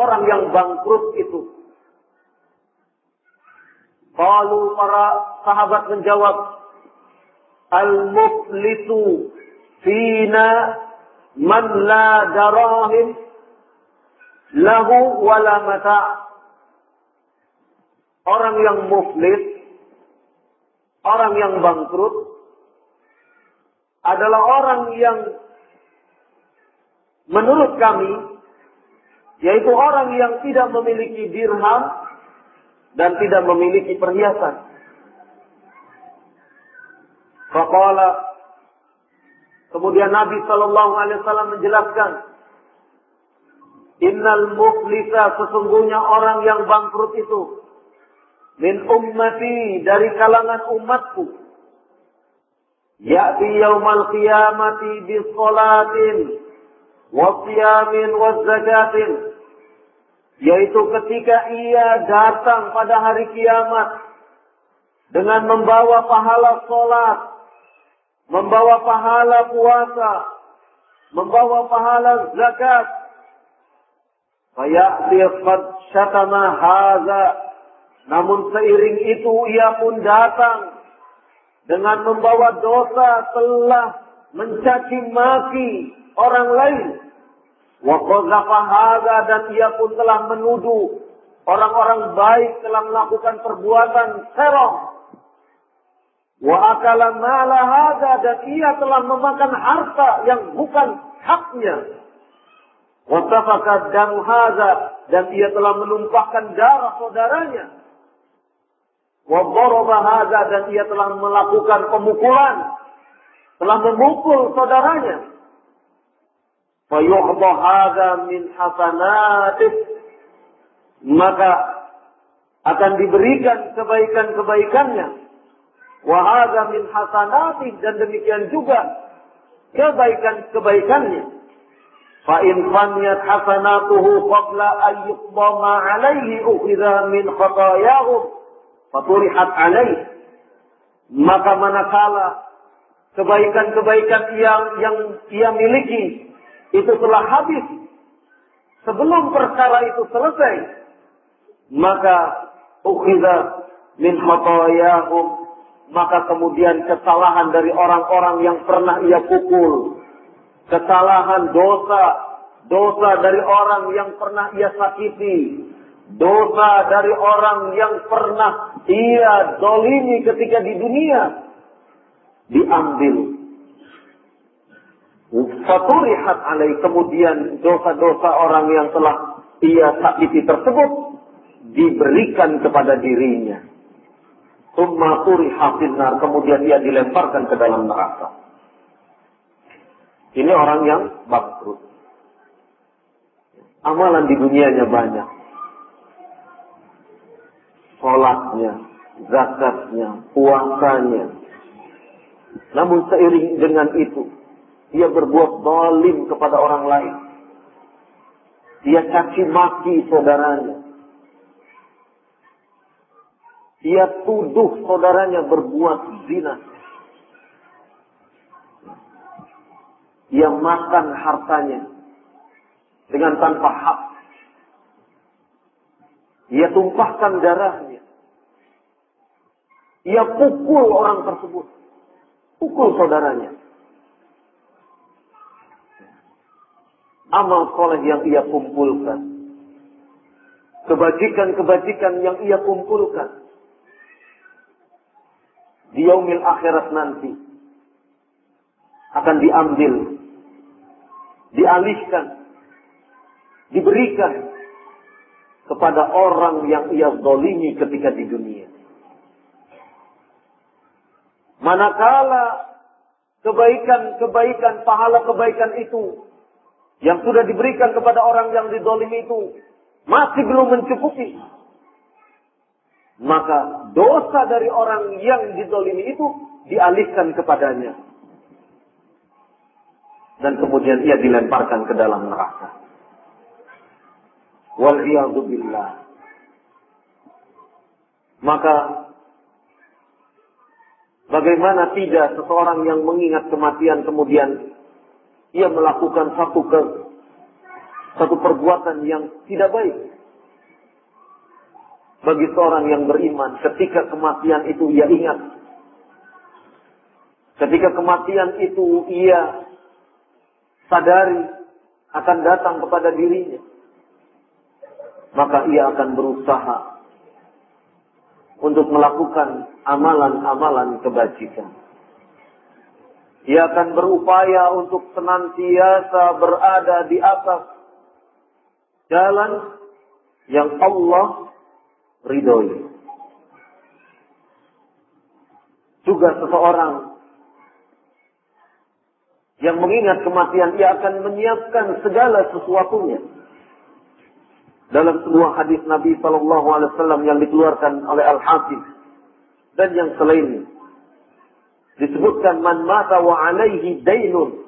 orang yang bangkrut itu? Lalu para sahabat menjawab, Al-muflisu fina man la darahim lahu wala mata. Orang yang muflis, orang yang bangkrut, adalah orang yang menurut kami, yaitu orang yang tidak memiliki dirham, dan tidak memiliki perhiasan. Faqala Kemudian Nabi Shallallahu Alaihi Wasallam menjelaskan, Innal muflisa sesungguhnya orang yang bangkrut itu min ummati dari kalangan umatku. Ya'ti yaumal qiyamati bis salatin wa siyamin wa zakatin yaitu ketika ia datang pada hari kiamat dengan membawa pahala sholat, membawa pahala puasa, membawa pahala zakat. Fayati qad syatama haza. Namun seiring itu ia pun datang dengan membawa dosa telah mencaci maki orang lain Wa dan ia pun telah menuduh orang-orang baik telah melakukan perbuatan serong. Wa akala dan ia telah memakan harta yang bukan haknya. Wa dan ia telah menumpahkan darah saudaranya. Wa hadha dan ia telah melakukan pemukulan. Telah memukul saudaranya. Hadha min hasanatih. Maka akan diberikan kebaikan-kebaikannya. Wahada min hasanatih dan demikian juga kebaikan-kebaikannya. Fa'in faniyat hasanatuhu qabla ayyukbama alaihi ukhidha min khatayahum faturihat alaihi. Maka manakala kebaikan-kebaikan yang yang ia miliki itu telah habis sebelum perkara itu selesai maka ukhidha min khatayahum maka kemudian kesalahan dari orang-orang yang pernah ia pukul kesalahan dosa dosa dari orang yang pernah ia sakiti dosa dari orang yang pernah ia dolimi ketika di dunia diambil Faturihat alaih kemudian dosa-dosa orang yang telah ia sakiti tersebut diberikan kepada dirinya. Tumma turiha finnar kemudian ia dilemparkan ke dalam neraka. Ini orang yang bangkrut. Amalan di dunianya banyak. Sholatnya, zakatnya, puasanya. Namun seiring dengan itu, dia berbuat zalim kepada orang lain. Dia caci maki saudaranya. Dia tuduh saudaranya berbuat zina. Dia makan hartanya dengan tanpa hak. Dia tumpahkan darahnya. Dia pukul orang tersebut. Pukul saudaranya. amal soleh yang ia kumpulkan. Kebajikan-kebajikan yang ia kumpulkan. Di yaumil akhirat nanti. Akan diambil. Dialihkan. Diberikan. Kepada orang yang ia zolimi ketika di dunia. Manakala kebaikan-kebaikan, pahala kebaikan itu yang sudah diberikan kepada orang yang didolimi itu masih belum mencukupi. Maka dosa dari orang yang didolimi itu dialihkan kepadanya. Dan kemudian ia dilemparkan ke dalam neraka. Wal'iyadzubillah. Maka bagaimana tidak seseorang yang mengingat kematian kemudian ia melakukan satu ke satu perbuatan yang tidak baik? Bagi seorang yang beriman ketika kematian itu ia ingat. Ketika kematian itu ia sadari akan datang kepada dirinya maka ia akan berusaha untuk melakukan amalan-amalan kebajikan ia akan berupaya untuk senantiasa berada di atas jalan yang Allah ridhoi. Juga seseorang yang mengingat kematian, ia akan menyiapkan segala sesuatunya. Dalam sebuah hadis Nabi Shallallahu Alaihi Wasallam yang dikeluarkan oleh Al Hakim dan yang selainnya, disebutkan man mata wa alaihi dainun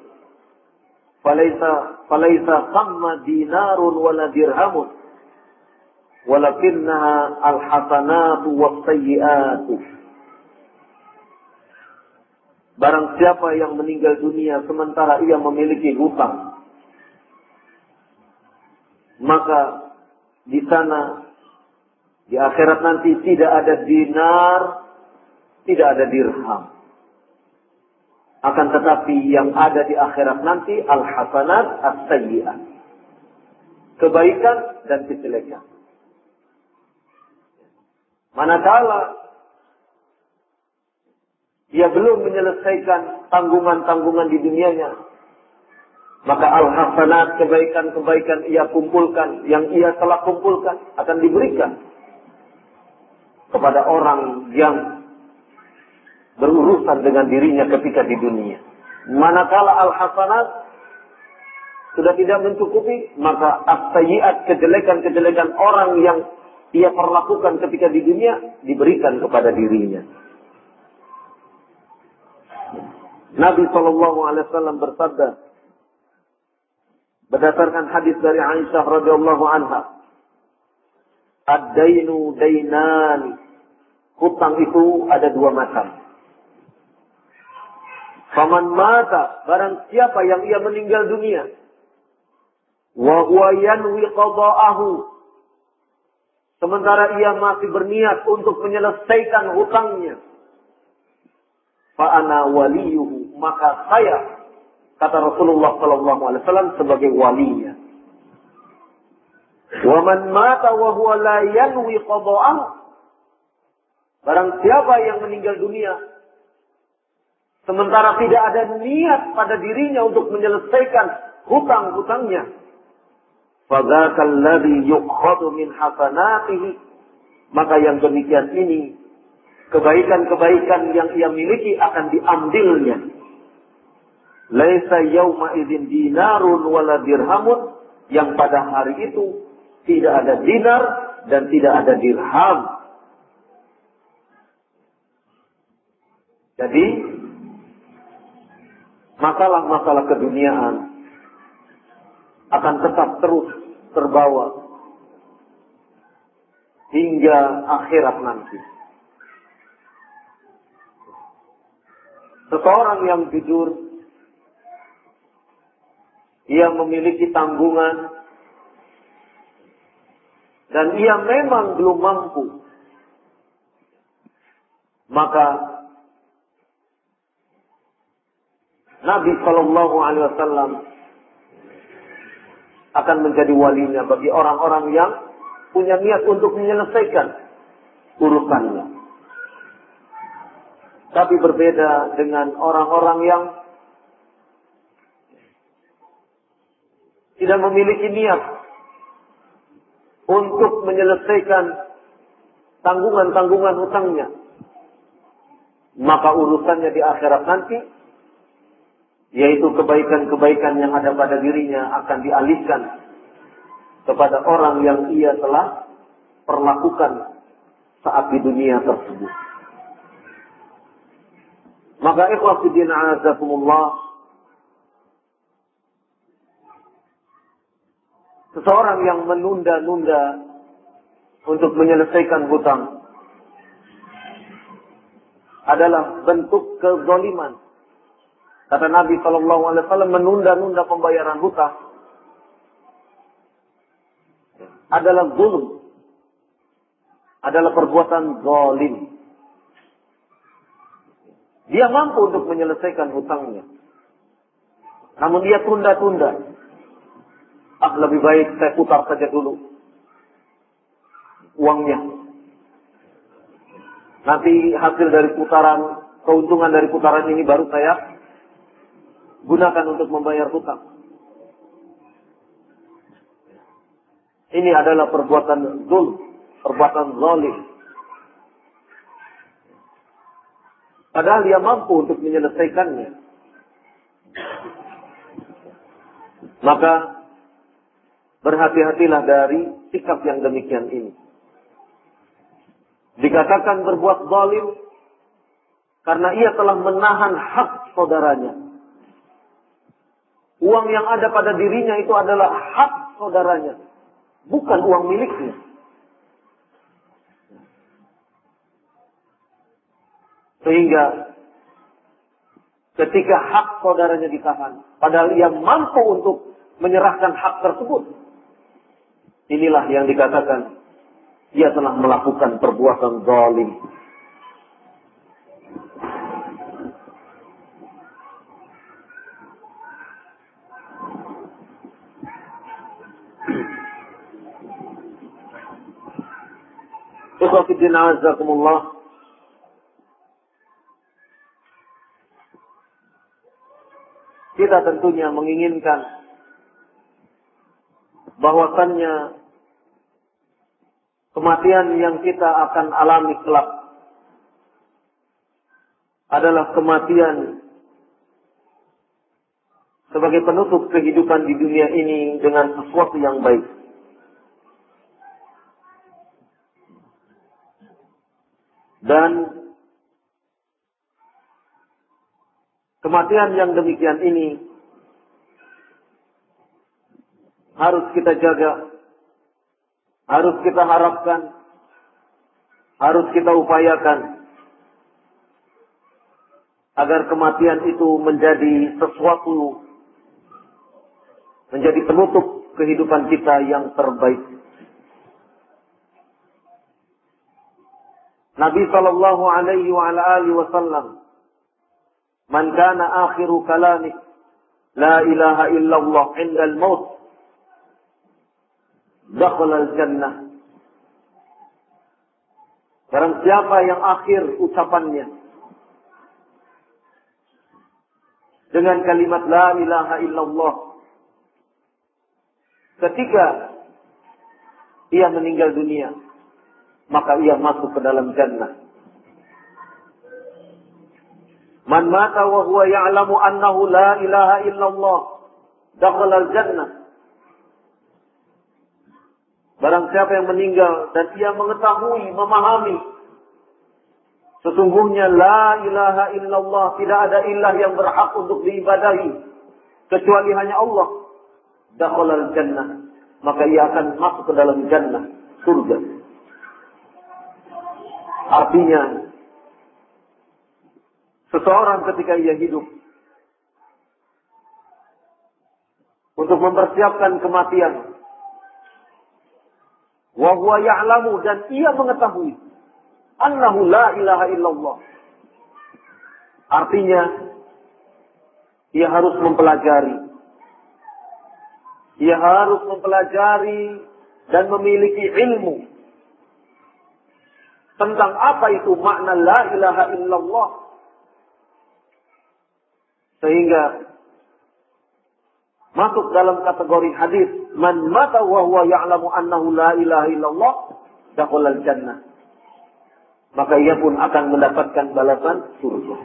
falaisa falaisa samma dinarun wala dirhamun walakinnaha alhasanatu wassayyiatu Barang siapa yang meninggal dunia sementara ia memiliki hutang maka di sana di akhirat nanti tidak ada dinar tidak ada dirham akan tetapi yang ada di akhirat nanti al-hasanat as-sayyi'at. Kebaikan dan kejelekan. Manakala dia belum menyelesaikan tanggungan-tanggungan di dunianya, maka al-hasanat kebaikan-kebaikan ia kumpulkan, yang ia telah kumpulkan akan diberikan kepada orang yang berurusan dengan dirinya ketika di dunia. Manakala al-hasanat sudah tidak mencukupi, maka as-sayyiat kejelekan-kejelekan orang yang ia perlakukan ketika di dunia diberikan kepada dirinya. Nabi Shallallahu Alaihi Wasallam bersabda berdasarkan hadis dari Aisyah radhiyallahu anha, ad-dainu dainan. Hutang itu ada dua macam. Faman mata, barang siapa yang ia meninggal dunia. Wa huwa yanwi qada'ahu. Sementara ia masih berniat untuk menyelesaikan hutangnya. Fa'ana waliyuhu. Maka saya, kata Rasulullah Sallallahu Alaihi Wasallam sebagai walinya. Wa man mata wa la yanwi. Barang siapa yang meninggal dunia Sementara tidak ada niat pada dirinya untuk menyelesaikan hutang-hutangnya. Fadzakal ladzi yukhadu min hasanatihi. Maka yang demikian ini kebaikan-kebaikan yang ia miliki akan diambilnya. Laisa yauma idzin dinarun wala dirhamun yang pada hari itu tidak ada dinar dan tidak ada dirham. Jadi masalah-masalah keduniaan akan tetap terus terbawa hingga akhirat nanti. Seseorang yang jujur, ia memiliki tanggungan, dan ia memang belum mampu, maka Nabi Shallallahu Alaihi Wasallam akan menjadi walinya bagi orang-orang yang punya niat untuk menyelesaikan urusannya. Tapi berbeda dengan orang-orang yang tidak memiliki niat untuk menyelesaikan tanggungan-tanggungan hutangnya. Maka urusannya di akhirat nanti yaitu kebaikan-kebaikan yang ada pada dirinya akan dialihkan kepada orang yang ia telah perlakukan saat di dunia tersebut. Maka ikhwafidin azakumullah seseorang yang menunda-nunda untuk menyelesaikan hutang adalah bentuk kezaliman Kata Nabi Shallallahu Alaihi Wasallam menunda-nunda pembayaran hutang adalah zulm, adalah perbuatan zalim. Dia mampu untuk menyelesaikan hutangnya. Namun dia tunda-tunda. Ah lebih baik saya putar saja dulu uangnya. Nanti hasil dari putaran, keuntungan dari putaran ini baru saya gunakan untuk membayar hutang. Ini adalah perbuatan zul, perbuatan zalim. Padahal dia mampu untuk menyelesaikannya. Maka berhati-hatilah dari sikap yang demikian ini. Dikatakan berbuat zalim karena ia telah menahan hak saudaranya. Uang yang ada pada dirinya itu adalah hak saudaranya, bukan uang miliknya. Sehingga ketika hak saudaranya ditahan, padahal ia mampu untuk menyerahkan hak tersebut, inilah yang dikatakan ia telah melakukan perbuatan zalim. Ikhwafidin azakumullah. Kita tentunya menginginkan bahwasannya kematian yang kita akan alami kelak adalah kematian sebagai penutup kehidupan di dunia ini dengan sesuatu yang baik. Dan kematian yang demikian ini harus kita jaga, harus kita harapkan, harus kita upayakan. Agar kematian itu menjadi sesuatu menjadi penutup kehidupan kita yang terbaik. Nabi sallallahu alaihi wa ala alihi wasallam Man kana akhiru kalami la ilaha illallah indal maut dakhala al jannah Barang siapa yang akhir ucapannya dengan kalimat la ilaha illallah. Ketika ia meninggal dunia, maka ia masuk ke dalam jannah. Man mata wa huwa ya'lamu annahu la ilaha illallah dakhala al-jannah. Barang siapa yang meninggal dan ia mengetahui, memahami sesungguhnya la ilaha illallah, tidak ada ilah yang berhak untuk diibadahi kecuali hanya Allah. Dakhala al-jannah, maka ia akan masuk ke dalam jannah, surga. Artinya seseorang ketika ia hidup untuk mempersiapkan kematian. Wa huwa ya'lamu dan ia mengetahui annahu la ilaha illallah. Artinya ia harus mempelajari. Ia harus mempelajari dan memiliki ilmu tentang apa itu makna la ilaha illallah. Sehingga masuk dalam kategori hadis man mata wa huwa ya'lamu annahu la ilaha illallah al jannah. Maka ia pun akan mendapatkan balasan surga.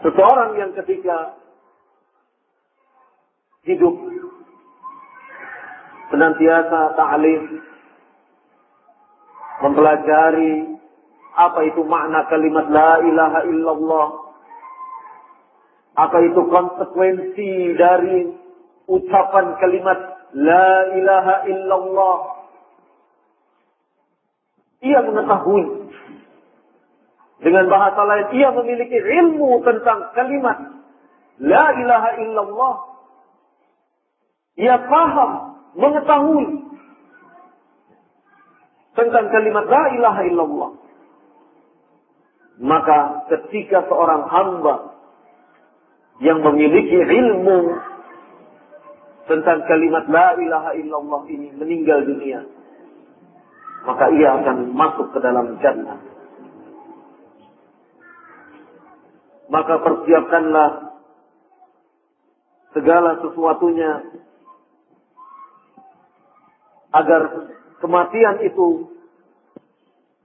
Seseorang yang ketika hidup senantiasa ta'lim mempelajari apa itu makna kalimat la ilaha illallah apa itu konsekuensi dari ucapan kalimat la ilaha illallah. Ia mengetahui. Dengan bahasa lain ia memiliki ilmu tentang kalimat la ilaha illallah. Ia paham mengetahui tentang kalimat la ilaha illallah. Maka ketika seorang hamba yang memiliki ilmu tentang kalimat la ilaha illallah ini meninggal dunia, maka ia akan masuk ke dalam jannah. Maka persiapkanlah segala sesuatunya agar kematian itu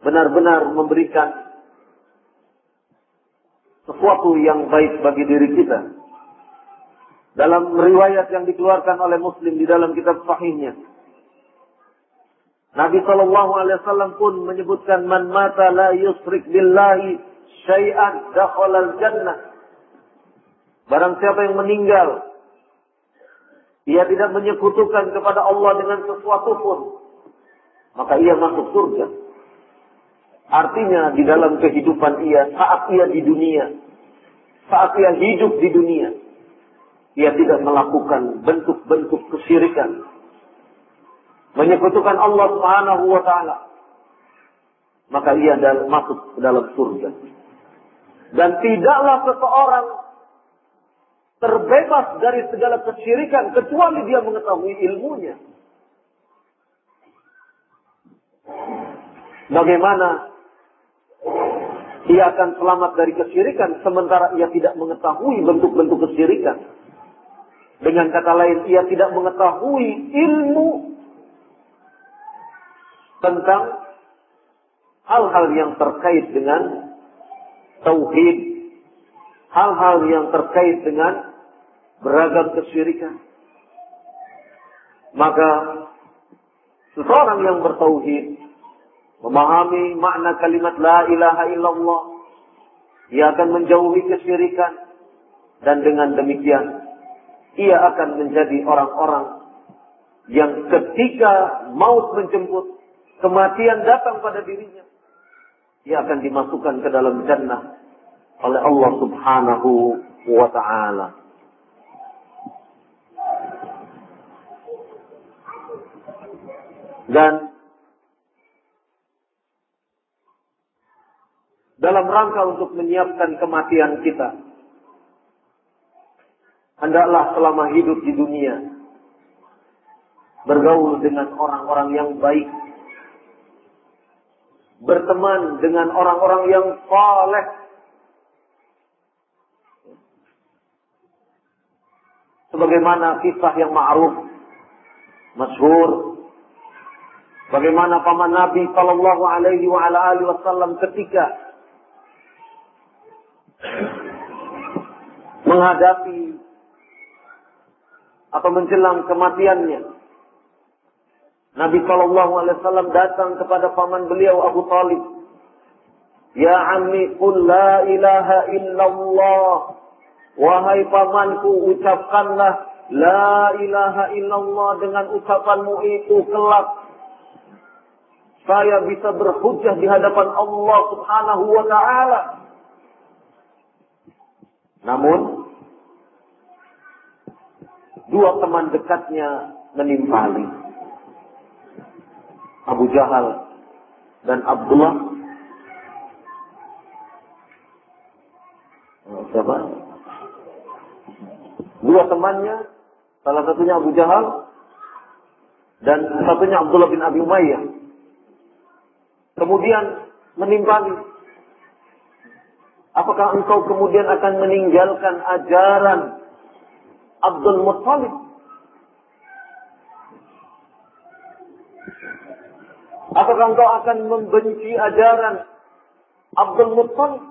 benar-benar memberikan sesuatu yang baik bagi diri kita. Dalam riwayat yang dikeluarkan oleh Muslim di dalam kitab sahihnya. Nabi Shallallahu Alaihi Wasallam pun menyebutkan man mata la yusrik billahi syai'an al jannah. Barang siapa yang meninggal ia tidak menyekutukan kepada Allah dengan sesuatu pun. Maka ia masuk surga. Artinya di dalam kehidupan ia, saat ia di dunia, saat ia hidup di dunia, ia tidak melakukan bentuk-bentuk kesyirikan. Menyekutukan Allah Subhanahu wa taala. Maka ia masuk ke dalam surga. Dan tidaklah seseorang terbebas dari segala kesyirikan kecuali dia mengetahui ilmunya. Bagaimana ia akan selamat dari kesyirikan sementara ia tidak mengetahui bentuk-bentuk kesyirikan. Dengan kata lain, ia tidak mengetahui ilmu tentang hal-hal yang terkait dengan tauhid, hal-hal yang terkait dengan beragam kesyirikan. Maka seseorang yang bertauhid memahami makna kalimat la ilaha illallah ia akan menjauhi kesyirikan dan dengan demikian ia akan menjadi orang-orang yang ketika maut menjemput kematian datang pada dirinya ia akan dimasukkan ke dalam jannah oleh Allah Subhanahu wa taala. Dan dalam rangka untuk menyiapkan kematian kita, hendaklah selama hidup di dunia bergaul dengan orang-orang yang baik, berteman dengan orang-orang yang saleh. Sebagaimana kisah yang ma'ruf, masyhur Bagaimana paman Nabi Shallallahu Alaihi Wasallam ketika menghadapi atau menjelang kematiannya. Nabi Shallallahu Alaihi Wasallam datang kepada paman beliau Abu Talib. Ya ammi qul la ilaha illallah. Wahai pamanku ucapkanlah la ilaha illallah dengan ucapanmu itu kelak saya bisa berhujjah di hadapan Allah Subhanahu wa taala. Namun dua teman dekatnya menimpali Abu Jahal dan Abdullah siapa? Dua temannya, salah satunya Abu Jahal dan satunya Abdullah bin Abi Umayyah. Kemudian menimpali. Apakah engkau kemudian akan meninggalkan ajaran Abdul Muttalib. Apakah engkau akan membenci ajaran Abdul Muttalib?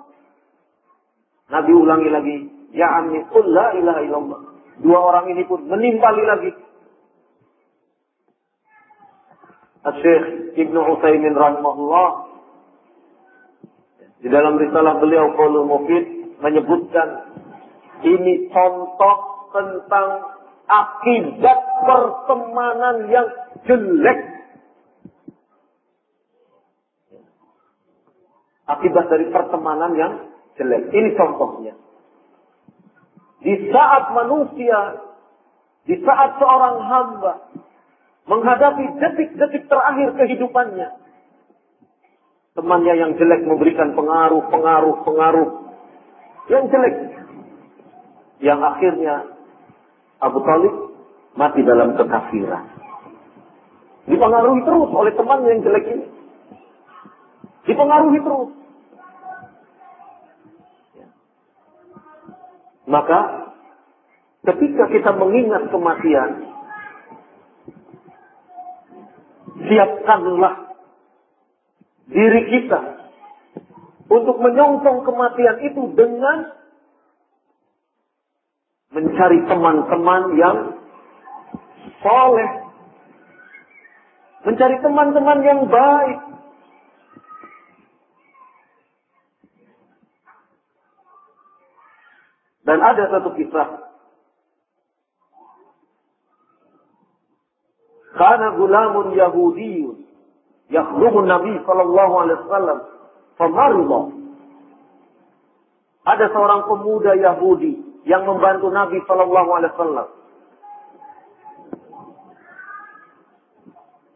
Nabi ulangi lagi, Ya ammi qul la ilaha illallah. Dua orang ini pun menimpali lagi. Syekh Ibnu Utsaimin rahimahullah di dalam risalah beliau Qaulul Mufid menyebutkan ini contoh tentang akibat pertemanan yang jelek. Akibat dari pertemanan yang jelek. Ini contohnya. Di saat manusia, di saat seorang hamba menghadapi detik-detik terakhir kehidupannya, temannya yang jelek memberikan pengaruh, pengaruh, pengaruh yang jelek. Yang akhirnya Abu Talib mati dalam kekafiran. Dipengaruhi terus oleh teman yang jelek ini. Dipengaruhi terus. Maka ketika kita mengingat kematian, siapkanlah diri kita untuk menyongsong kematian itu dengan mencari teman-teman yang soleh, mencari teman-teman yang baik. Dan ada satu kisah. Karena gulamun Yahudiyun yakhdumu Nabi sallallahu alaihi wasallam famarudha. Ada seorang pemuda Yahudi yang membantu Nabi Shallallahu Alaihi Wasallam.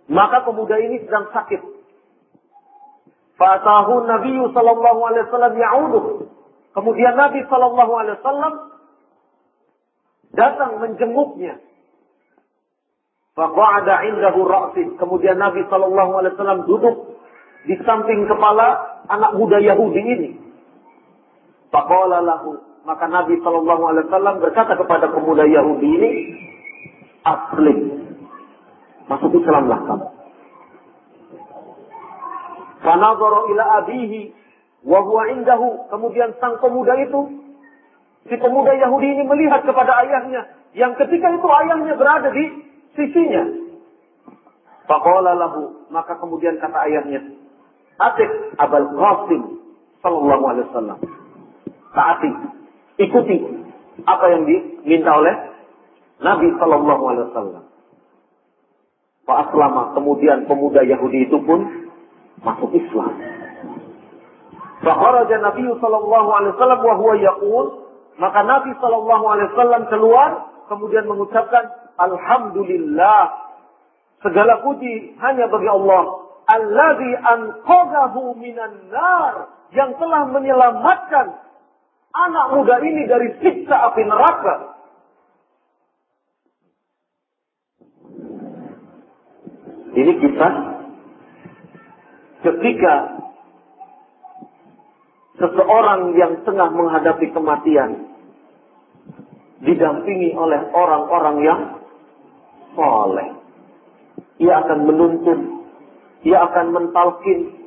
Maka pemuda ini sedang sakit. Fatahu Nabi Shallallahu Alaihi Wasallam yauduh. Kemudian Nabi Shallallahu Alaihi Wasallam datang menjenguknya. Faqa'ada indahu ra'si. Kemudian Nabi Shallallahu Alaihi Wasallam duduk di samping kepala anak muda Yahudi ini. Faqala lahu maka Nabi Shallallahu Alaihi Wasallam berkata kepada pemuda Yahudi ini, aslim, masuk Islamlah kamu. Fanadhara ila abihi wa huwa indahu. Kemudian sang pemuda itu, si pemuda Yahudi ini melihat kepada ayahnya yang ketika itu ayahnya berada di sisinya. Faqala lahu, maka kemudian kata ayahnya, Atik Abul Qasim sallallahu alaihi wasallam. Taati ikuti apa yang diminta oleh Nabi Shallallahu Alaihi Wasallam. Pak Aslama kemudian pemuda Yahudi itu pun masuk Islam. Fakharaja Nabi Shallallahu Alaihi Wasallam maka Nabi Shallallahu Alaihi Wasallam keluar kemudian mengucapkan Alhamdulillah segala puji hanya bagi Allah Alladhi anqadahu minan nar yang telah menyelamatkan anak muda ini dari siksa api neraka. Ini kisah ketika seseorang yang tengah menghadapi kematian didampingi oleh orang-orang yang soleh. Ia akan menuntun, ia akan mentalkin,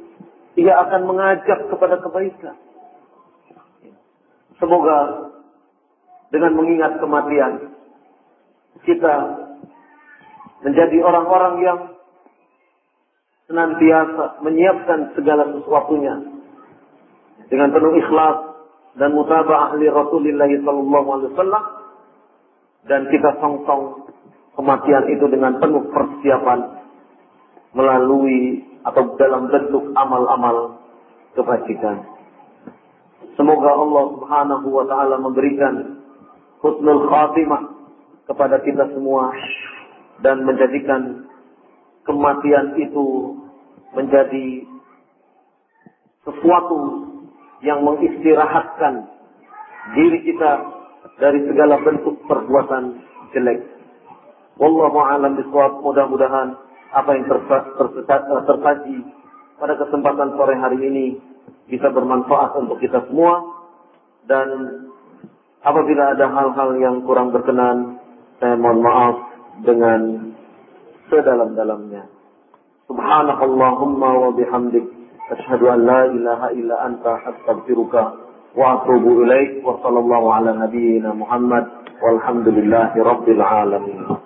ia akan mengajak kepada kebaikan. Semoga dengan mengingat kematian, kita menjadi orang-orang yang senantiasa menyiapkan segala sesuatunya dengan penuh ikhlas dan mutabah ahli Rasulullah sallallahu alaihi wasallam dan kita song-song kematian itu dengan penuh persiapan melalui atau dalam bentuk amal-amal kebajikan. Semoga Allah Subhanahu wa taala memberikan husnul khatimah kepada kita semua dan menjadikan kematian itu menjadi sesuatu yang mengistirahatkan diri kita dari segala bentuk perbuatan jelek. Wallahu a'lam bishawab. Mudah-mudahan apa yang tersaji pada kesempatan sore hari ini bisa bermanfaat untuk kita semua dan apabila ada hal-hal yang kurang berkenan saya mohon maaf dengan sedalam-dalamnya. Subhanakallahumma wa bihamdik asyhadu an la ilaha illa anta astaghfiruka wa atubu ilaik wa sallallahu ala nabiyyina Muhammad walhamdulillahi rabbil alamin.